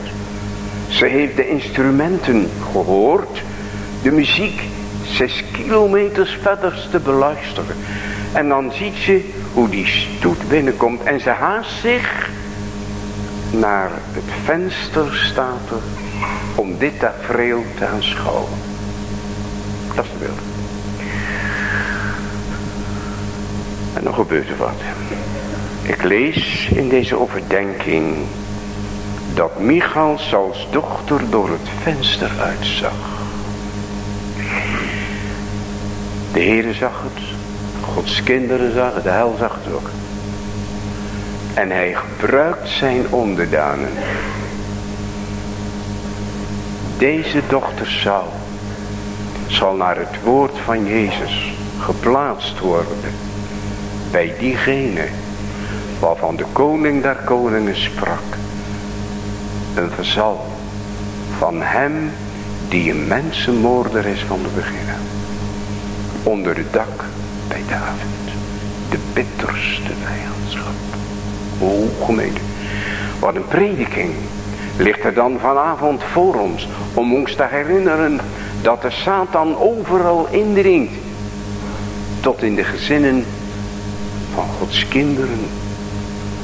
Ze heeft de instrumenten gehoord. De muziek zes kilometers verder te beluisteren. En dan ziet ze hoe die stoet binnenkomt. En ze haast zich naar het venster staat om dit tafereel te aanschouwen. Dat is de beeld. En dan gebeurt er wat. Ik lees in deze overdenking dat Michals als dochter door het venster uitzag. De Heere zag het, Gods kinderen zagen, de hel zag het ook. En hij gebruikt zijn onderdanen. Deze dochter zou, zal naar het woord van Jezus geplaatst worden. Bij diegene waarvan de koning der koningen sprak. Een verzal van hem die een mensenmoorder is van de beginnen. Onder het dak bij David. De bitterste vijandschap. O gemeente. Wat een prediking ligt er dan vanavond voor ons. Om ons te herinneren dat de Satan overal indringt. Tot in de gezinnen van Gods kinderen.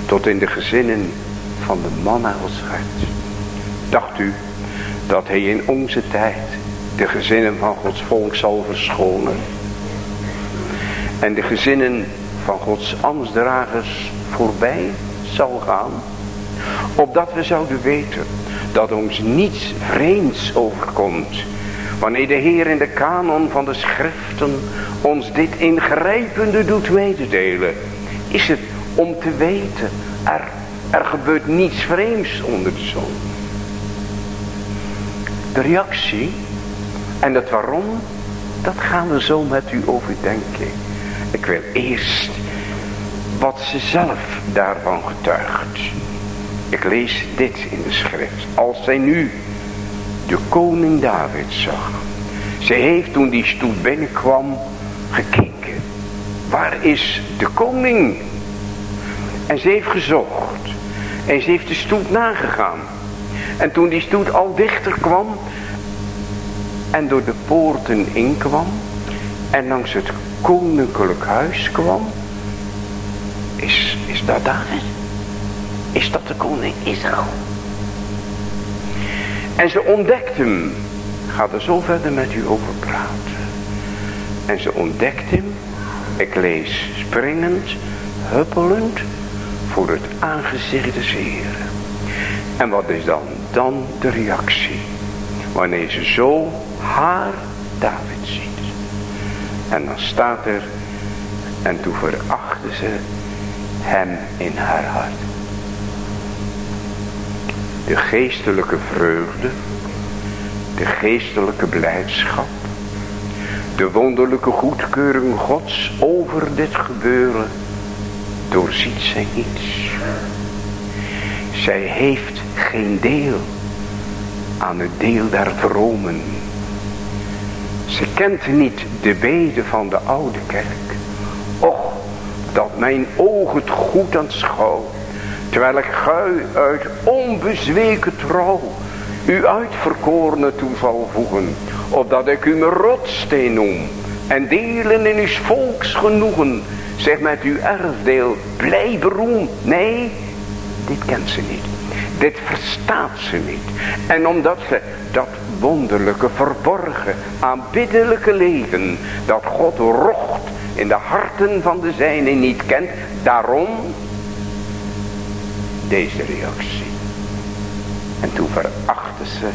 Tot in de gezinnen van de mannen als hart. Dacht u dat hij in onze tijd de gezinnen van Gods volk zal verschonen? En de gezinnen van Gods ambtsdragers voorbij zal gaan. Opdat we zouden weten dat ons niets vreemds overkomt. Wanneer de Heer in de kanon van de schriften ons dit ingrijpende doet mededelen. Is het om te weten, er, er gebeurt niets vreemds onder de zon. De reactie en het waarom, dat gaan we zo met u overdenken. Ik wil eerst wat ze zelf daarvan getuigt. Ik lees dit in de schrift. Als zij nu de koning David zag. Ze heeft toen die stoet binnenkwam gekeken. Waar is de koning? En ze heeft gezocht. En ze heeft de stoet nagegaan. En toen die stoet al dichter kwam. En door de poorten inkwam. En langs het koninklijk huis kwam. Is, is dat David? Is dat de koning Israël? En ze ontdekt hem. Ik ga er zo verder met u over praten. En ze ontdekt hem. Ik lees springend, huppelend voor het aangezicht des Heren. En wat is dan? Dan de reactie. Wanneer ze zo haar David ziet. En dan staat er. En toen verachtte ze hem in haar hart. De geestelijke vreugde. De geestelijke blijdschap. De wonderlijke goedkeuring gods over dit gebeuren. Doorziet zij niets. Zij heeft geen deel aan het deel der dromen. Ze kent niet de bede van de oude kerk. Och, dat mijn oog het goed aanschouw. Terwijl ik gui uit onbezweken trouw u uitverkorene toe zal voegen. Opdat ik u mijn rotsteen noem. En delen in uw volks genoegen. Zeg met uw erfdeel blij beroem. Nee, dit kent ze niet. Dit verstaat ze niet. En omdat ze dat wonderlijke, verborgen, aanbiddelijke leven, dat God rocht in de harten van de zijnen niet kent, daarom deze reactie. En toen verachtte ze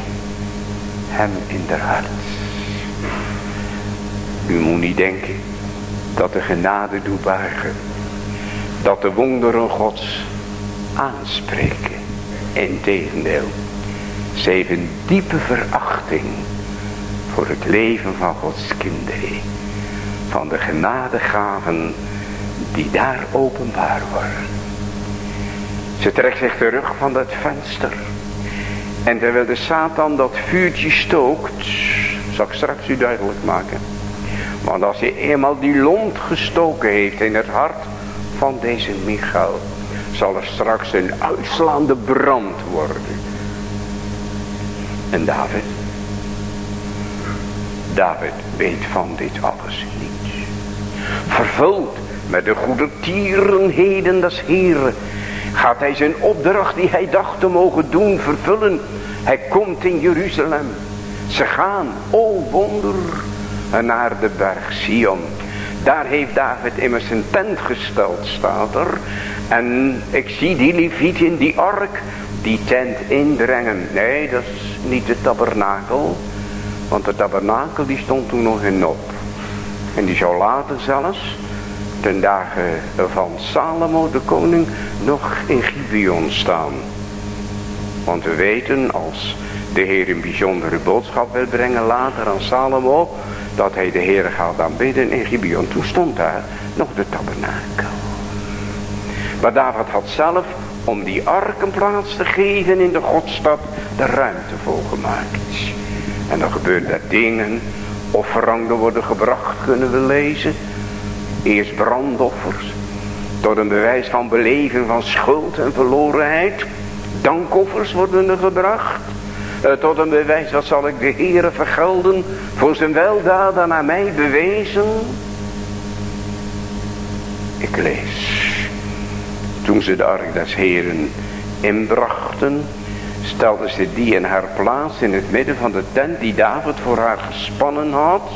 hem in de hart. U moet niet denken dat de genade doet. Dat de wonderen gods aanspreken. Integendeel. Ze heeft een diepe verachting voor het leven van Gods kinderen. Van de genadegaven die daar openbaar worden. Ze trekt zich terug van dat venster. En terwijl de Satan dat vuurtje stookt, zal ik straks u duidelijk maken. Want als hij eenmaal die lont gestoken heeft in het hart van deze Michael, zal er straks een uitslaande brand worden. En David? David weet van dit alles niet. Vervuld met de goede tierenheden des Heren gaat hij zijn opdracht die hij dacht te mogen doen vervullen. Hij komt in Jeruzalem. Ze gaan, o wonder, naar de berg Sion. Daar heeft David immers een tent gesteld, staat er. En ik zie die leviet in die ark die tent indrengen. Nee, dat is niet de tabernakel. Want de tabernakel die stond toen nog in op. En die zou later zelfs, ten dagen van Salomo de koning, nog in Gibeon staan. Want we weten als de Heer een bijzondere boodschap wil brengen later aan Salomo. Dat hij de Heer gaat aanbidden in Gibeon. Toen stond daar nog de tabernakel. Maar David had zelf om die ark een plaats te geven in de Godstad de ruimte voor gemaakt. En dan gebeuren er dingen, offeranden worden gebracht, kunnen we lezen. Eerst brandoffers, tot een bewijs van beleven van schuld en verlorenheid. Dankoffers worden er gebracht. Eh, tot een bewijs, wat zal ik de Heere vergelden voor zijn weldaden aan mij bewezen. Ik lees. Toen ze de ark des Heren inbrachten, stelden ze die in haar plaats in het midden van de tent die David voor haar gespannen had.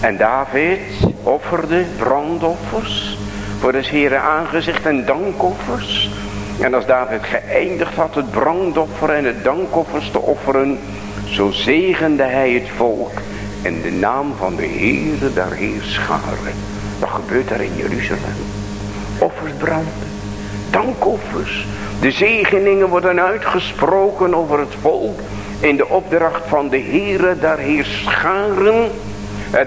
En David offerde brandoffers voor des Heren aangezicht en dankoffers. En als David geëindigd had het brandoffer en het dankoffers te offeren, zo zegende hij het volk in de naam van de Heere der Heerscharen. Dat gebeurt er in Jeruzalem. Offers branden dankoffers. De zegeningen worden uitgesproken over het volk in de opdracht van de Heere daar Heerscharen.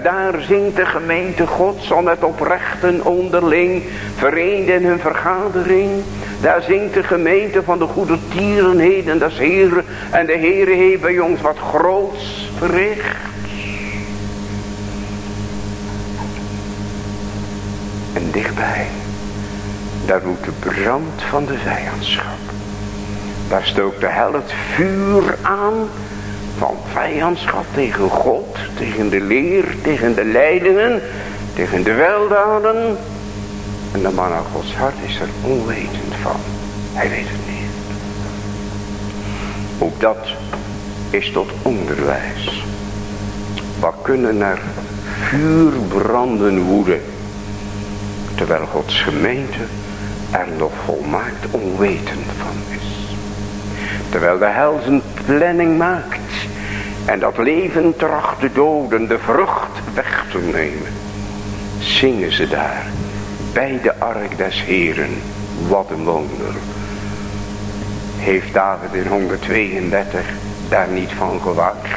Daar zingt de gemeente Gods om het oprechten onderling, vereend in hun vergadering. Daar zingt de gemeente van de goede tierenheden des Heeren. En de Heere heeft bij ons wat groots verricht. En dichtbij daar roept de brand van de vijandschap. Daar stookt de hel het vuur aan van vijandschap tegen God, tegen de leer, tegen de leidingen, tegen de weldaden. En de man aan Gods hart is er onwetend van. Hij weet het niet. Ook dat is tot onderwijs. Wat kunnen er vuurbranden woeden. Terwijl Gods gemeente er nog volmaakt onwetend van is. Terwijl de hel zijn planning maakt en dat leven tracht de doden de vrucht weg te nemen, zingen ze daar bij de ark des Heren. Wat een wonder. Heeft David in 132 daar niet van gewaakt?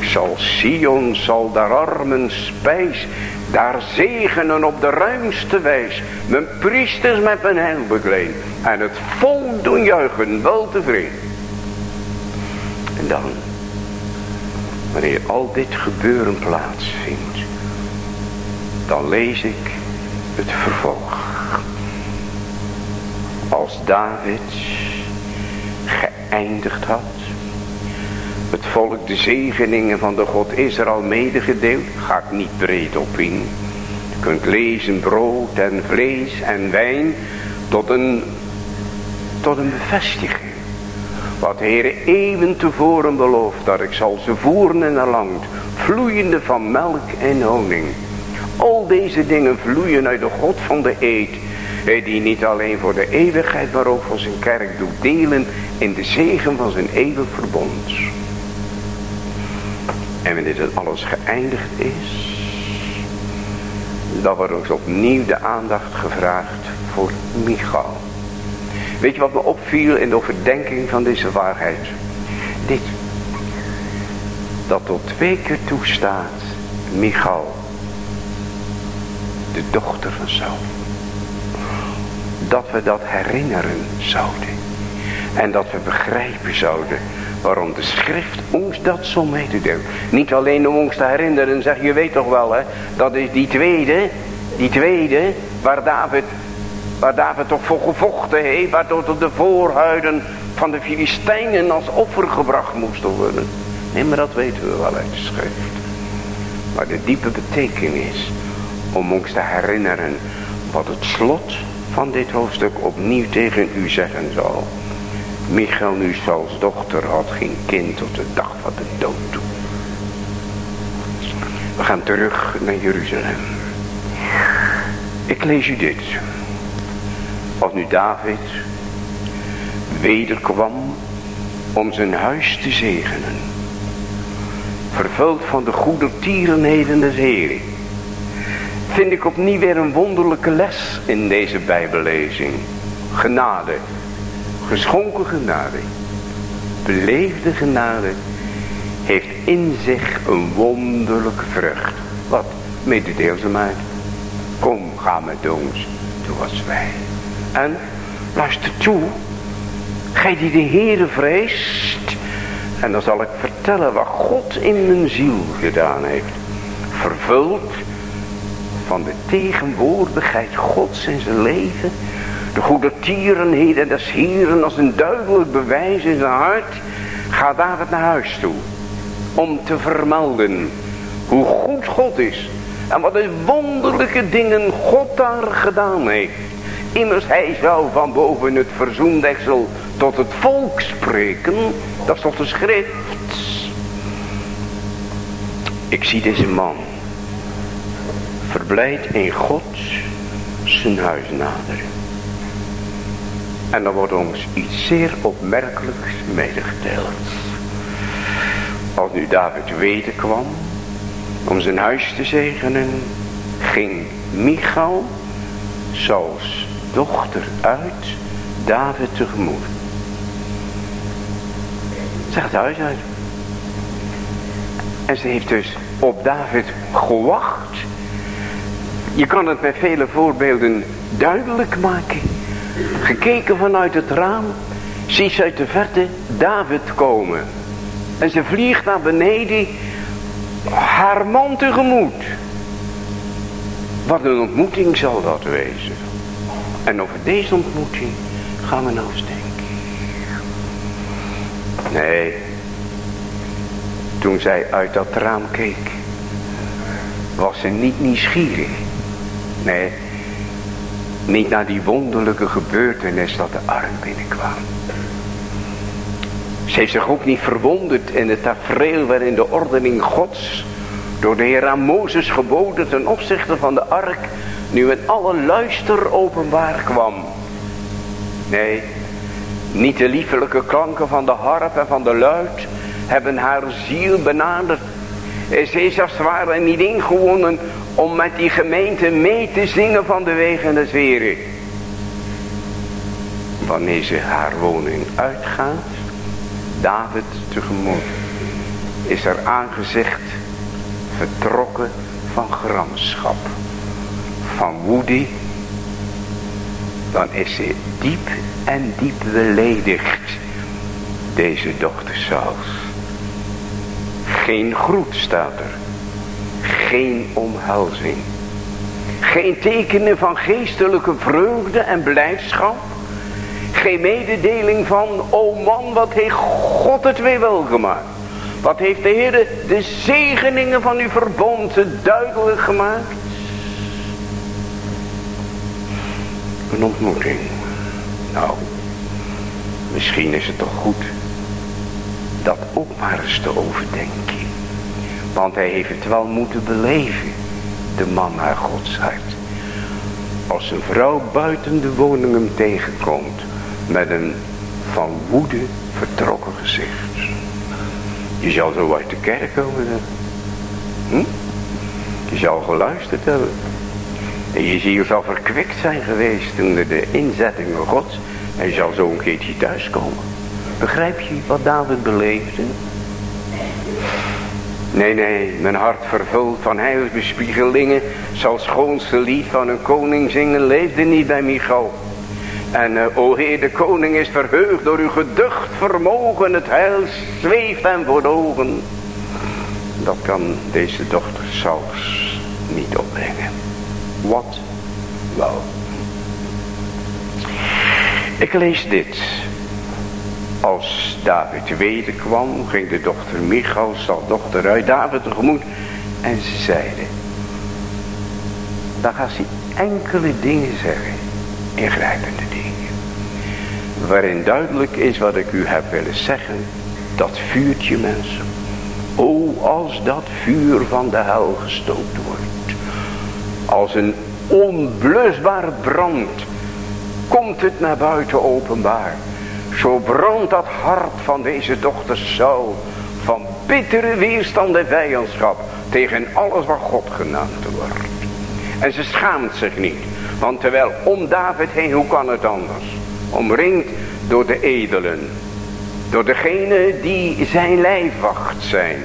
Zal Sion, zal daar armen spijs daar zegenen op de ruimste wijs. Mijn priesters met mijn heil bekleed. En het volk doen juichen, wel tevreden. En dan, wanneer al dit gebeuren plaatsvindt. Dan lees ik het vervolg. Als David geëindigd had het volk de zegeningen van de God Israël medegedeeld. Ga ik niet breed op in. kunt lezen brood en vlees en wijn tot een, tot een bevestiging. Wat de Heer eeuwen tevoren belooft, dat ik zal ze voeren een land, vloeiende van melk en honing. Al deze dingen vloeien uit de God van de eed, die niet alleen voor de eeuwigheid, maar ook voor zijn kerk doet delen in de zegen van zijn eeuwig verbond. En wanneer dit alles geëindigd is, dan wordt ons opnieuw de aandacht gevraagd voor Michal. Weet je wat me opviel in de overdenking van deze waarheid? Dit. Dat tot twee keer toestaat Michal, de dochter van Saul. Dat we dat herinneren zouden. En dat we begrijpen zouden waarom de schrift ons dat zo mee te doen. Niet alleen om ons te herinneren, zeg je weet toch wel hè, dat is die tweede, die tweede, waar David, waar David toch voor gevochten heeft, waar tot de voorhuiden van de Filistijnen als offer gebracht moesten worden. Nee, maar dat weten we wel uit de schrift. Maar de diepe betekenis om ons te herinneren wat het slot van dit hoofdstuk opnieuw tegen u zeggen zal. Michael nu als dochter had geen kind tot de dag van de dood toe. We gaan terug naar Jeruzalem. Ik lees u dit. Als nu David wederkwam om zijn huis te zegenen. Vervuld van de goede tierenheden des Heren. Vind ik opnieuw weer een wonderlijke les in deze bijbellezing. Genade geschonken genade, beleefde genade, heeft in zich een wonderlijke vrucht. Wat? Mededeel ze mij. Kom, ga met ons, toe was wij. En, luister toe, gij die de Heere vreest, en dan zal ik vertellen wat God in mijn ziel gedaan heeft. Vervuld van de tegenwoordigheid Gods in zijn leven de goede tierenheden des Heren als een duidelijk bewijs in zijn hart. Gaat David naar huis toe. Om te vermelden hoe goed God is. En wat een wonderlijke dingen God daar gedaan heeft. Immers hij zou van boven het verzoendeksel tot het volk spreken. Dat is toch de schrift. Ik zie deze man. Verblijd in God zijn huis naderen. En dan wordt ons iets zeer opmerkelijks medegedeeld. Als nu David weten kwam om zijn huis te zegenen, ging Michal, zoals dochter uit, David tegemoet. Ze gaat huis uit. En ze heeft dus op David gewacht. Je kan het met vele voorbeelden duidelijk maken. Gekeken vanuit het raam, ziet ze uit de verte David komen. En ze vliegt naar beneden, haar man tegemoet. Wat een ontmoeting zal dat wezen. En over deze ontmoeting gaan we nou eens denken. Nee, toen zij uit dat raam keek, was ze niet nieuwsgierig. Nee, niet naar die wonderlijke gebeurtenis dat de ark binnenkwam. Ze heeft zich ook niet verwonderd in het tafereel waarin de ordening gods door de Heer aan Mozes geboden ten opzichte van de ark nu in alle luister openbaar kwam. Nee, niet de liefelijke klanken van de harp en van de luid hebben haar ziel benaderd. Ze is als het ware niet ingewonnen om met die gemeente mee te zingen van de wegen des Heren. Wanneer ze haar woning uitgaat, David tegemoet, is er aangezicht vertrokken van gramschap, van woede, dan is ze diep en diep beledigd, deze dochter Saus. Geen groet staat er geen omhelzing. Geen tekenen van geestelijke vreugde en blijdschap. Geen mededeling van, o man, wat heeft God het weer wel gemaakt. Wat heeft de Heer de zegeningen van uw verbond duidelijk gemaakt. Een ontmoeting. Nou, misschien is het toch goed dat ook maar eens te overdenken. Want hij heeft het wel moeten beleven, de man naar Gods hart. Als een vrouw buiten de woning hem tegenkomt met een van woede vertrokken gezicht. Je zal zo uit de kerk komen. Hm? Je zal geluisterd hebben. Je ziel zal verkwikt zijn geweest onder de inzettingen gods. En zal zo een keertje thuiskomen. Begrijp je wat David beleefde? Nee, nee, mijn hart vervuld van heilsbespiegelingen zal schoonste lied van een koning zingen, leefde niet bij Michal. En uh, o Heer, de koning is verheugd door uw geducht vermogen, het heil zweeft hem voor de ogen. Dat kan deze dochter zelfs niet opbrengen. Wat wel. Ik lees dit. Als David te weten kwam, ging de dochter Michal, zal dochter uit David tegemoet. En ze zeiden, dan gaat ze enkele dingen zeggen, ingrijpende dingen. Waarin duidelijk is wat ik u heb willen zeggen, dat vuurtje mensen. O, als dat vuur van de hel gestookt wordt, als een onblusbare brand, komt het naar buiten openbaar. Zo brandt dat hart van deze dochter zo van bittere weerstand en vijandschap tegen alles wat God genaamd wordt. En ze schaamt zich niet, want terwijl om David heen, hoe kan het anders? Omringd door de edelen, door degene die zijn lijfwacht zijn.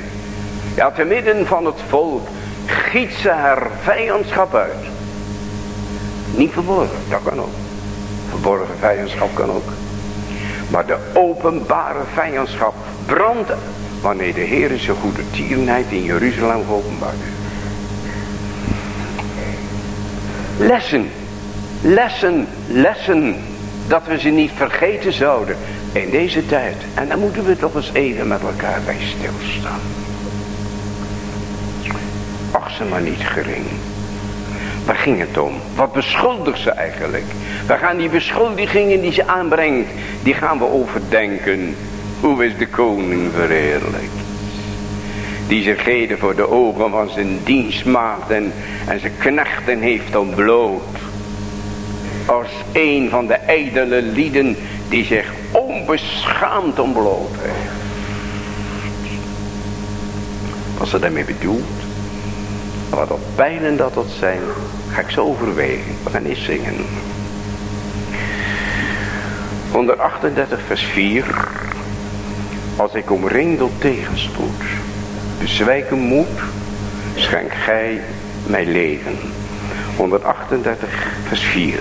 Ja, te midden van het volk giet ze haar vijandschap uit. Niet verborgen, dat kan ook. Verborgen vijandschap kan ook. Maar de openbare vijandschap brandt wanneer de Heer zijn goede tierenheid in Jeruzalem openbaart. Lessen, lessen, lessen. Dat we ze niet vergeten zouden in deze tijd. En dan moeten we toch eens even met elkaar bij stilstaan. Maar niet gering. Waar ging het om? Wat beschuldigt ze eigenlijk? We gaan die beschuldigingen die ze aanbrengt, die gaan we overdenken. Hoe is de koning verheerlijkt? Die zich heden voor de ogen van zijn dienstmaagden en zijn knechten heeft ontbloot. Als een van de ijdele lieden die zich onbeschaamd ontbloot heeft. Wat ze daarmee bedoelt? Wat op pijlen dat dat zijn, ga ik zo overwegen. We gaan eens zingen. 138 vers 4. Als ik omring door tegenspoed, bezwijken moet, schenk gij mij leven. 138 vers 4.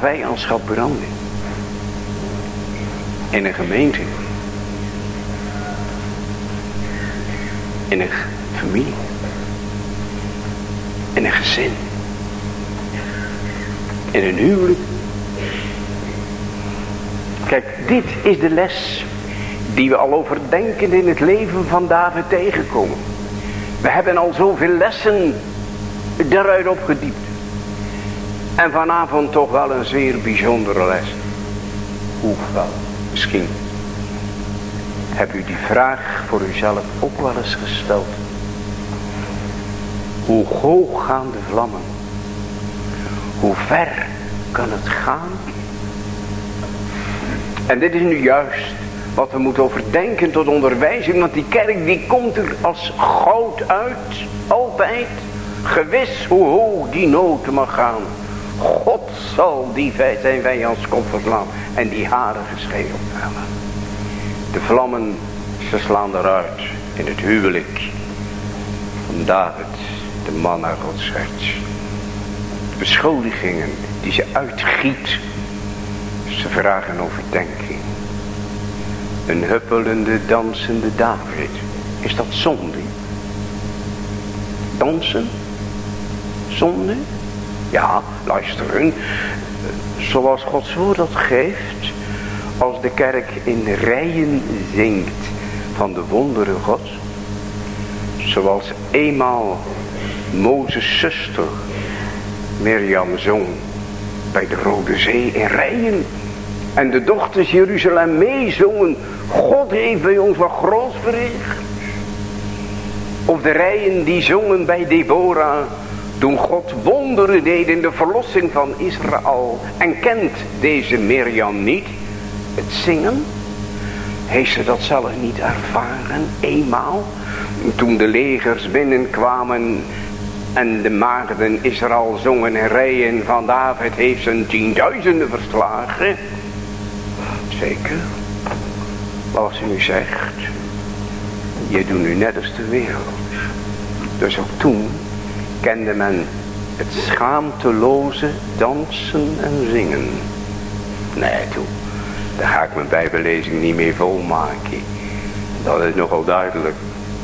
Vijandschap branden in een gemeente, in een familie, in een gezin, in een huwelijk. Kijk, dit is de les die we al overdenkend in het leven van David tegenkomen. We hebben al zoveel lessen daaruit opgediept. En vanavond toch wel een zeer bijzondere les. Hoeveel? Misschien heb u die vraag voor uzelf ook wel eens gesteld. Hoe hoog gaan de vlammen? Hoe ver kan het gaan? En dit is nu juist wat we moeten overdenken tot onderwijzing. Want die kerk die komt er als goud uit. Altijd. Gewis hoe hoog die nood mag gaan. God zal die zijn vijandskop verslaan. En die haren schedel halen. De vlammen, ze slaan eruit in het huwelijk van David, de man naar Gods hart. De beschuldigingen die ze uitgiet, ze vragen overdenking. Een huppelende, dansende David. Is dat zonde? Dansen? Zonde? Ja, luisteren. Zoals Gods woord dat geeft. Als de kerk in rijen zingt van de wonderen Gods. Zoals eenmaal Mozes zuster Mirjam zong bij de Rode Zee in rijen. En de dochters Jeruzalem meezongen. God heeft bij ons wat groot verricht. Of de rijen die zongen bij Deborah. Toen God wonderen deed in de verlossing van Israël. En kent deze Mirjam niet. Het zingen. Heeft ze dat zelf niet ervaren. Eenmaal. Toen de legers binnenkwamen. En de maagden Israël zongen en rijen van David heeft zijn tienduizenden verslagen. Zeker. Als u nu zegt. Je doet nu net als de wereld. Dus ook toen kende men het schaamteloze dansen en zingen. Nee, toe. Daar ga ik mijn bijbellezing niet meer volmaken. Dat is nogal duidelijk.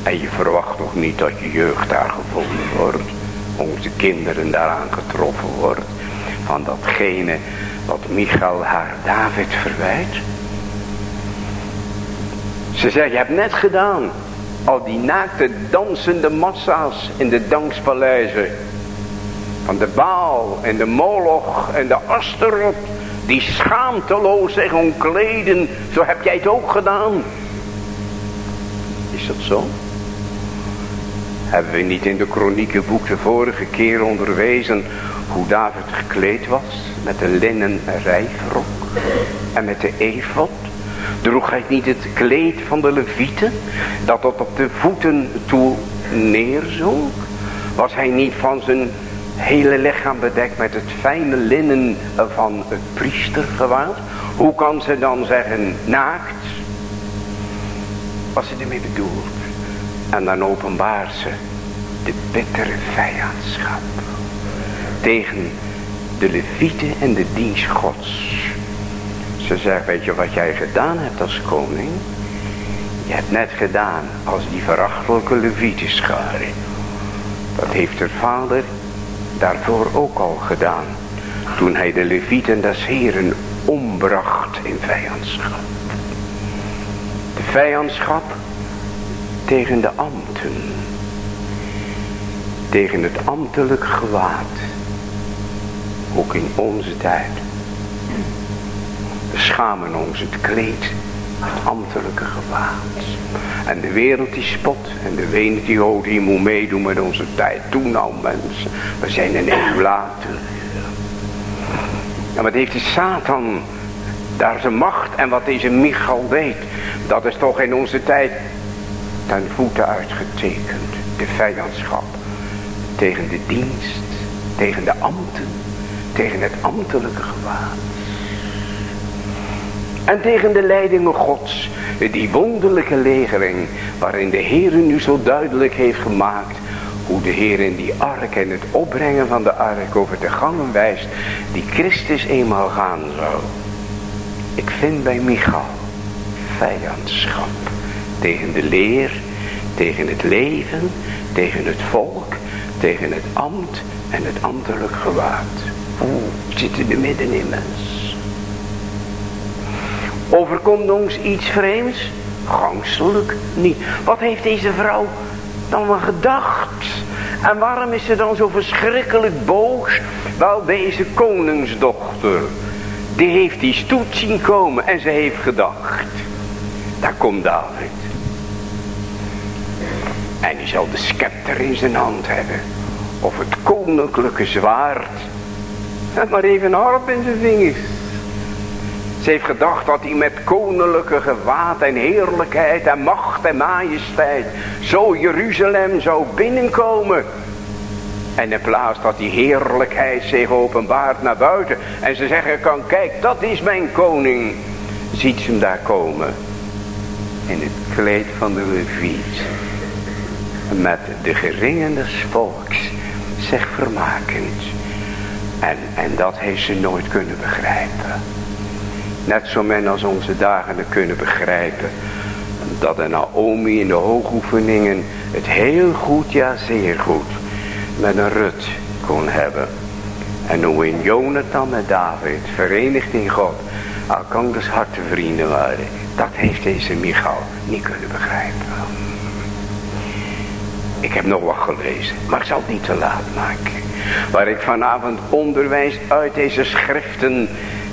En je verwacht toch niet dat je jeugd daar gevonden wordt. Onze kinderen daaraan getroffen wordt. Van datgene wat Michael haar David verwijt. Ze zegt, je hebt net gedaan. Al die naakte dansende massa's in de danspaleizen. Van de Baal en de Moloch en de Asterot. Die schaamteloos zich omkleden. Zo heb jij het ook gedaan. Is dat zo? Hebben we niet in de kroniekeboek de vorige keer onderwezen hoe David gekleed was met een linnen rijfrok en met de efot? Droeg hij niet het kleed van de levieten dat tot op de voeten toe neerzonk? Was hij niet van zijn hele lichaam bedekt met het fijne linnen van het priestergewaad? Hoe kan ze dan zeggen naakt? Wat ze ermee bedoelt. En dan openbaart ze de bittere vijandschap tegen de levieten en de dienst gods. Ze zegt, weet je wat jij gedaan hebt als koning? Je hebt net gedaan als die verachtelijke levietenschare. Dat heeft de vader daarvoor ook al gedaan. Toen hij de levieten des heren ombracht in vijandschap. De vijandschap tegen de ambten. Tegen het ambtelijk gewaad. Ook in onze tijd. We schamen ons het kleed, het ambtelijke gewaad. En de wereld die spot en de wereld die oh die moet meedoen met onze tijd. Toen nou mensen, we zijn een eeuw later. En wat heeft de Satan daar zijn macht en wat deze Michal deed. Dat is toch in onze tijd ten voeten uitgetekend. De vijandschap tegen de dienst, tegen de ambten Tegen het ambtelijke gewaad. En tegen de leidingen gods. Die wonderlijke legering. Waarin de Heer nu zo duidelijk heeft gemaakt. Hoe de Heer in die ark en het opbrengen van de ark over de gangen wijst. Die Christus eenmaal gaan zou. Ik vind bij Michal vijandschap. Tegen de leer. Tegen het leven. Tegen het volk. Tegen het ambt en het ambtelijk gewaad. Oeh, zit in de midden in mens. Overkomt ons iets vreemds? Gangselijk niet. Wat heeft deze vrouw dan maar gedacht? En waarom is ze dan zo verschrikkelijk boos? Wel, deze koningsdochter, die heeft die stoet zien komen en ze heeft gedacht. Daar komt David. En die zal de scepter in zijn hand hebben. Of het koninklijke zwaard. En maar even harp in zijn vingers. Ze heeft gedacht dat hij met koninklijke gewaad en heerlijkheid en macht en majesteit zo Jeruzalem zou binnenkomen. En in plaats dat die heerlijkheid zich openbaart naar buiten en ze zeggen kan kijk dat is mijn koning. Ziet ze hem daar komen. In het kleed van de leviet. Met de geringen des volks zich vermakend. En, en dat heeft ze nooit kunnen begrijpen. Net zo men als onze dagen kunnen begrijpen. Dat de Naomi in de hoogoefeningen het heel goed, ja zeer goed, met een Rut kon hebben. En hoe in Jonathan met David, verenigd in God, elkanders vrienden waren. Dat heeft deze Michal niet kunnen begrijpen. Ik heb nog wat gelezen, maar ik zal het niet te laat maken. Waar ik vanavond onderwijs uit deze schriften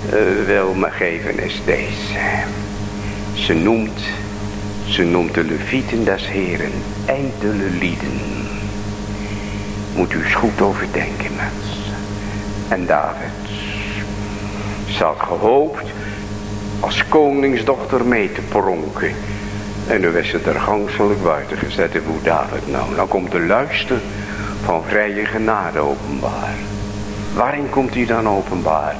uh, wil me geven is deze. Ze noemt, ze noemt de levieten des heren, enkele lieden. Moet u eens goed overdenken mensen. En David. Had gehoopt als koningsdochter mee te pronken. En nu werd ze er gangselijk buiten gezet. Hoe David nou? Nou komt de luister van vrije genade openbaar. Waarin komt hij dan openbaar?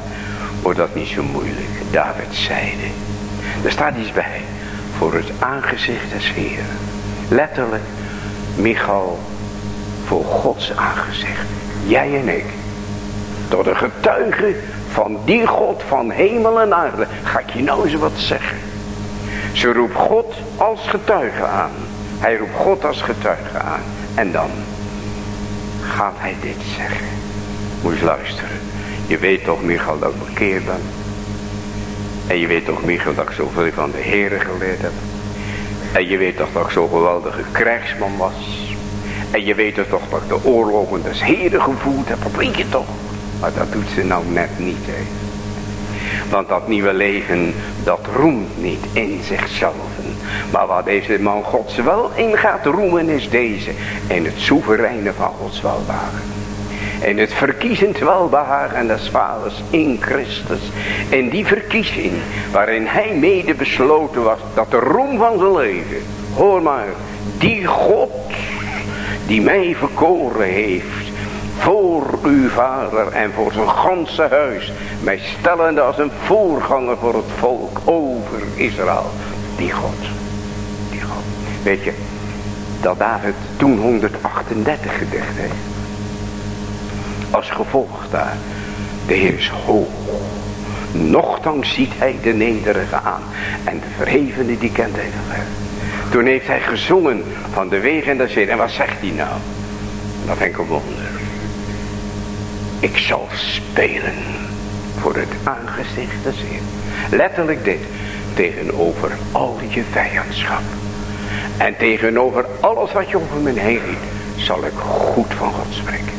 Wordt dat niet zo moeilijk. David zeide. Er staat iets bij. Voor het aangezicht des Heeren. Letterlijk. Michal. Voor Gods aangezicht. Jij en ik. Door de getuige van die God van hemel en aarde. Ga ik je nou eens wat zeggen. Ze roept God als getuige aan. Hij roept God als getuige aan. En dan gaat hij dit zeggen. Moet je luisteren. Je weet toch Michael dat ik bekeerd ben. En je weet toch Michael dat ik zoveel van de Heeren geleerd heb. En je weet toch dat ik zo'n geweldige krijgsman was. En je weet toch dat ik de oorlogen des Heren gevoeld heb. Dat weet je toch. Maar dat doet ze nou net niet. Hè. Want dat nieuwe leven, dat roemt niet in zichzelf. Maar waar deze man Gods wel in gaat roemen is deze. In het soevereine van Gods welbehagen. In het verkiezend welbehagen des vaders in Christus. In die verkiezing waarin hij mede besloten was dat de roem van zijn leven. Hoor maar, die God die mij verkoren heeft voor uw vader en voor zijn ganse huis. Mij stellende als een voorganger voor het volk over Israël. Die God. Weet je, dat David toen 138 gedicht heeft. Als gevolg daar. De Heer is hoog. Nochtans ziet hij de nederige aan. En de verhevene die kent hij wel. Toen heeft hij gezongen van de wegen en de zin. En wat zegt hij nou? Dat vind ik een wonder. Ik zal spelen voor het aangezicht des Heer. Letterlijk dit. Tegenover al je vijandschap. En tegenover alles wat je over me heen ziet. Zal ik goed van God spreken.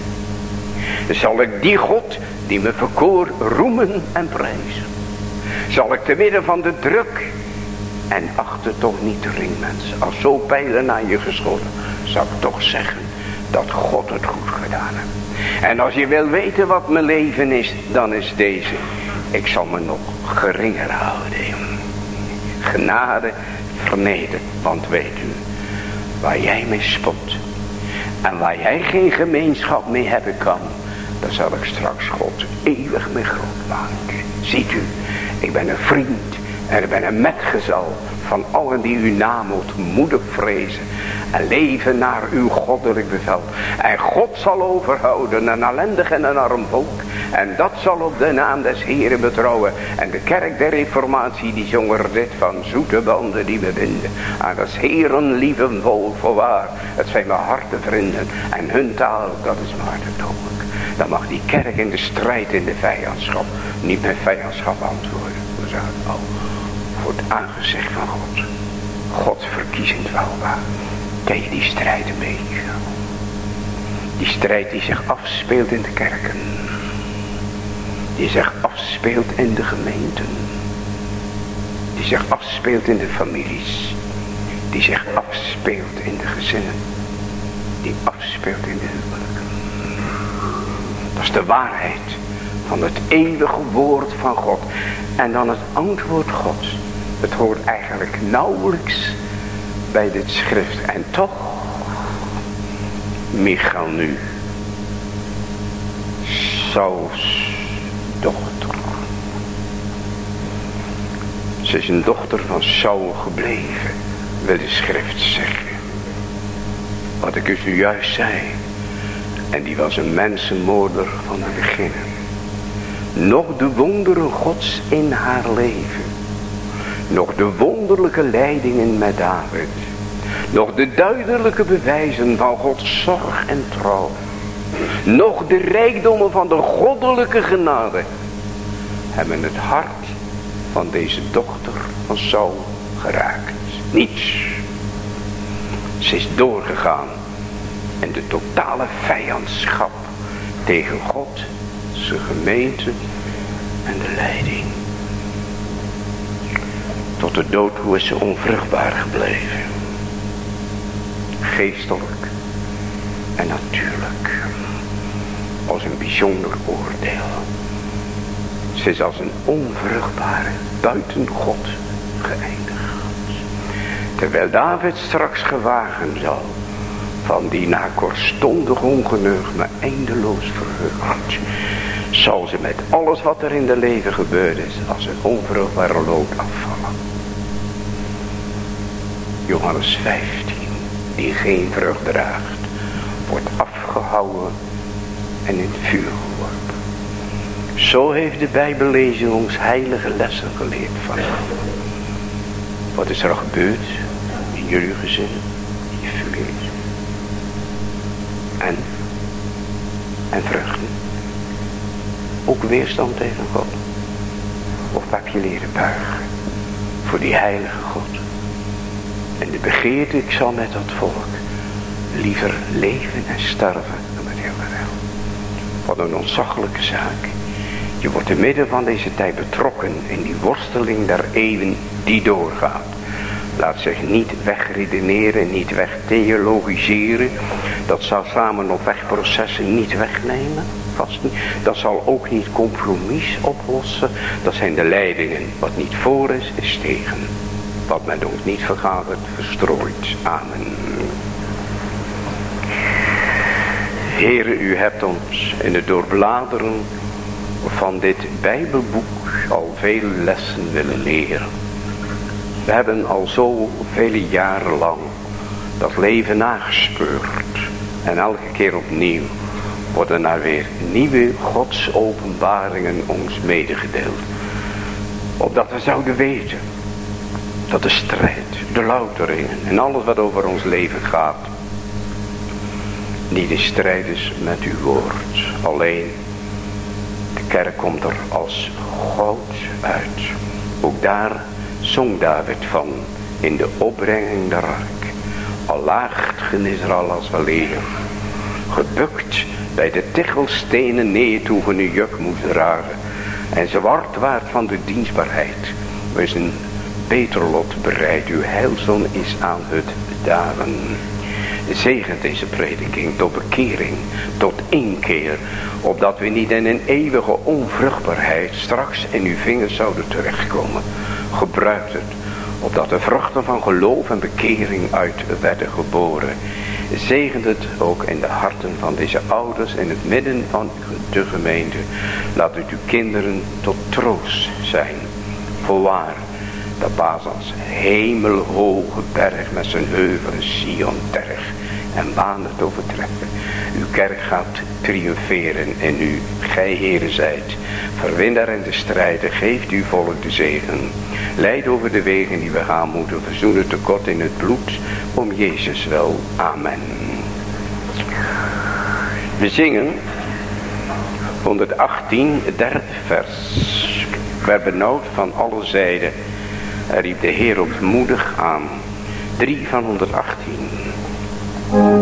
Zal ik die God die me verkoor roemen en prijzen. Zal ik te midden van de druk. En achter toch niet ringmens. Als zo pijlen naar je geschoten. Zal ik toch zeggen dat God het goed gedaan heeft. En als je wil weten wat mijn leven is, dan is deze. Ik zal me nog geringer houden. Genade vernederen. Want weet u, waar jij mee spot. En waar jij geen gemeenschap mee hebben kan. dan zal ik straks God eeuwig mee groot maken. Ziet u, ik ben een vriend en ik ben een metgezel van allen die uw naam moedig vrezen. En leven naar uw goddelijk bevel. En God zal overhouden een ellendig en een arm volk. En dat zal op de naam des Heren betrouwen. En de kerk der reformatie die zong er dit van zoete banden die we vinden. Aan des Heren lieve volk voorwaar. Het zijn mijn harte vrienden. En hun taal dat is maar te dodelijk. Dan mag die kerk in de strijd in de vijandschap niet met vijandschap antwoorden. We zeggen, oh, voor het aangezicht van God. Gods verkiezend welbaar. Je die strijd een beetje? Die strijd die zich afspeelt in de kerken. Die zich afspeelt in de gemeenten. Die zich afspeelt in de families. Die zich afspeelt in de gezinnen. Die afspeelt in de huwelijken. Dat is de waarheid van het eeuwige woord van God. En dan het antwoord Gods. Het hoort eigenlijk nauwelijks bij dit schrift. En toch, Michal nu, Saul's dochter. Ze is een dochter van Saul gebleven, wil de schrift zeggen. Wat ik u zojuist zei. En die was een mensenmoorder van de beginnen. Nog de wonderen gods in haar leven nog de wonderlijke leidingen met David. Nog de duidelijke bewijzen van Gods zorg en trouw. Nog de rijkdommen van de goddelijke genade. Hebben het hart van deze dochter van Saul geraakt. Niets. Ze is doorgegaan. En de totale vijandschap tegen God, zijn gemeente en de leiding. Tot de dood hoe is ze onvruchtbaar gebleven. Geestelijk en natuurlijk. Als een bijzonder oordeel. Ze is als een onvruchtbare buiten God geëindigd. Terwijl David straks gewagen zal van die na kortstondig ongeneugd maar eindeloos verheugd. Zal ze met alles wat er in de leven gebeurd is als een onvruchtbare lood afvallen. Johannes 15, die geen vrucht draagt, wordt afgehouden en in het vuur geworpen. Zo heeft de Bijbellezing ons heilige lessen geleerd van Wat is er gebeurd in jullie gezinnen, in je familie? En, en vruchten. Ook weerstand tegen God. Of heb je leren buigen voor die heilige God. En de begeerte, ik zal met dat volk liever leven en sterven dan met heel wel. Wat een ontzaglijke zaak. Je wordt in midden van deze tijd betrokken in die worsteling der eeuwen die doorgaat. Laat zich niet wegredeneren, niet wegtheologiseren. Dat zal samen op wegprocessen niet wegnemen. Vast niet. Dat zal ook niet compromis oplossen. Dat zijn de leidingen. Wat niet voor is, is tegen. Wat men ons niet vergadert, verstrooit. Amen. Heere, u hebt ons in het doorbladeren van dit Bijbelboek al veel lessen willen leren. We hebben al zo vele jaren lang dat leven nagespeurd. En elke keer opnieuw worden er weer nieuwe godsopenbaringen ons medegedeeld. Opdat we zouden weten dat de strijd, de louteringen en alles wat over ons leven gaat. Niet in strijd is met uw woord. Alleen de kerk komt er als goud uit. Ook daar zong David van in de opbrenging der ark. Al laagt gen Israël als weleer. Gebukt bij de tichelstenen neer toen een juk moest dragen. En zwart waard van de dienstbaarheid. We zijn beter lot bereid. Uw heilzon is aan het dagen. Zegent deze prediking tot bekering, tot inkeer. Opdat we niet in een eeuwige onvruchtbaarheid straks in uw vingers zouden terechtkomen. Gebruikt het, opdat de vruchten van geloof en bekering uit werden geboren. Zegen het ook in de harten van deze ouders in het midden van de gemeente. Laat het uw kinderen tot troost zijn. Voorwaar, dat baas als hemelhoge berg met zijn heuvelen Sion terg en banen te overtreffen. Uw kerk gaat triomferen en u, gij heren zijt. Verwinnaar in de strijden, geeft uw volk de zegen. Leid over de wegen die we gaan moeten, verzoenen tekort in het bloed, om Jezus wel. Amen. We zingen 118, derde vers. Werd benauwd van alle zijden. Riep de Heer moedig aan. 3 van 118.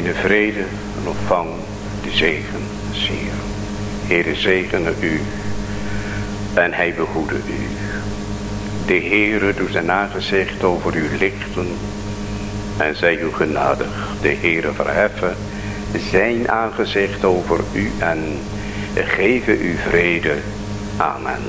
In de vrede en ontvang de zegen Heer. Heere zegene u en hij behoede u. De Heere doet zijn aangezicht over u lichten en zij u genadig. De Heere verheffen zijn aangezicht over u en geven u vrede. Amen.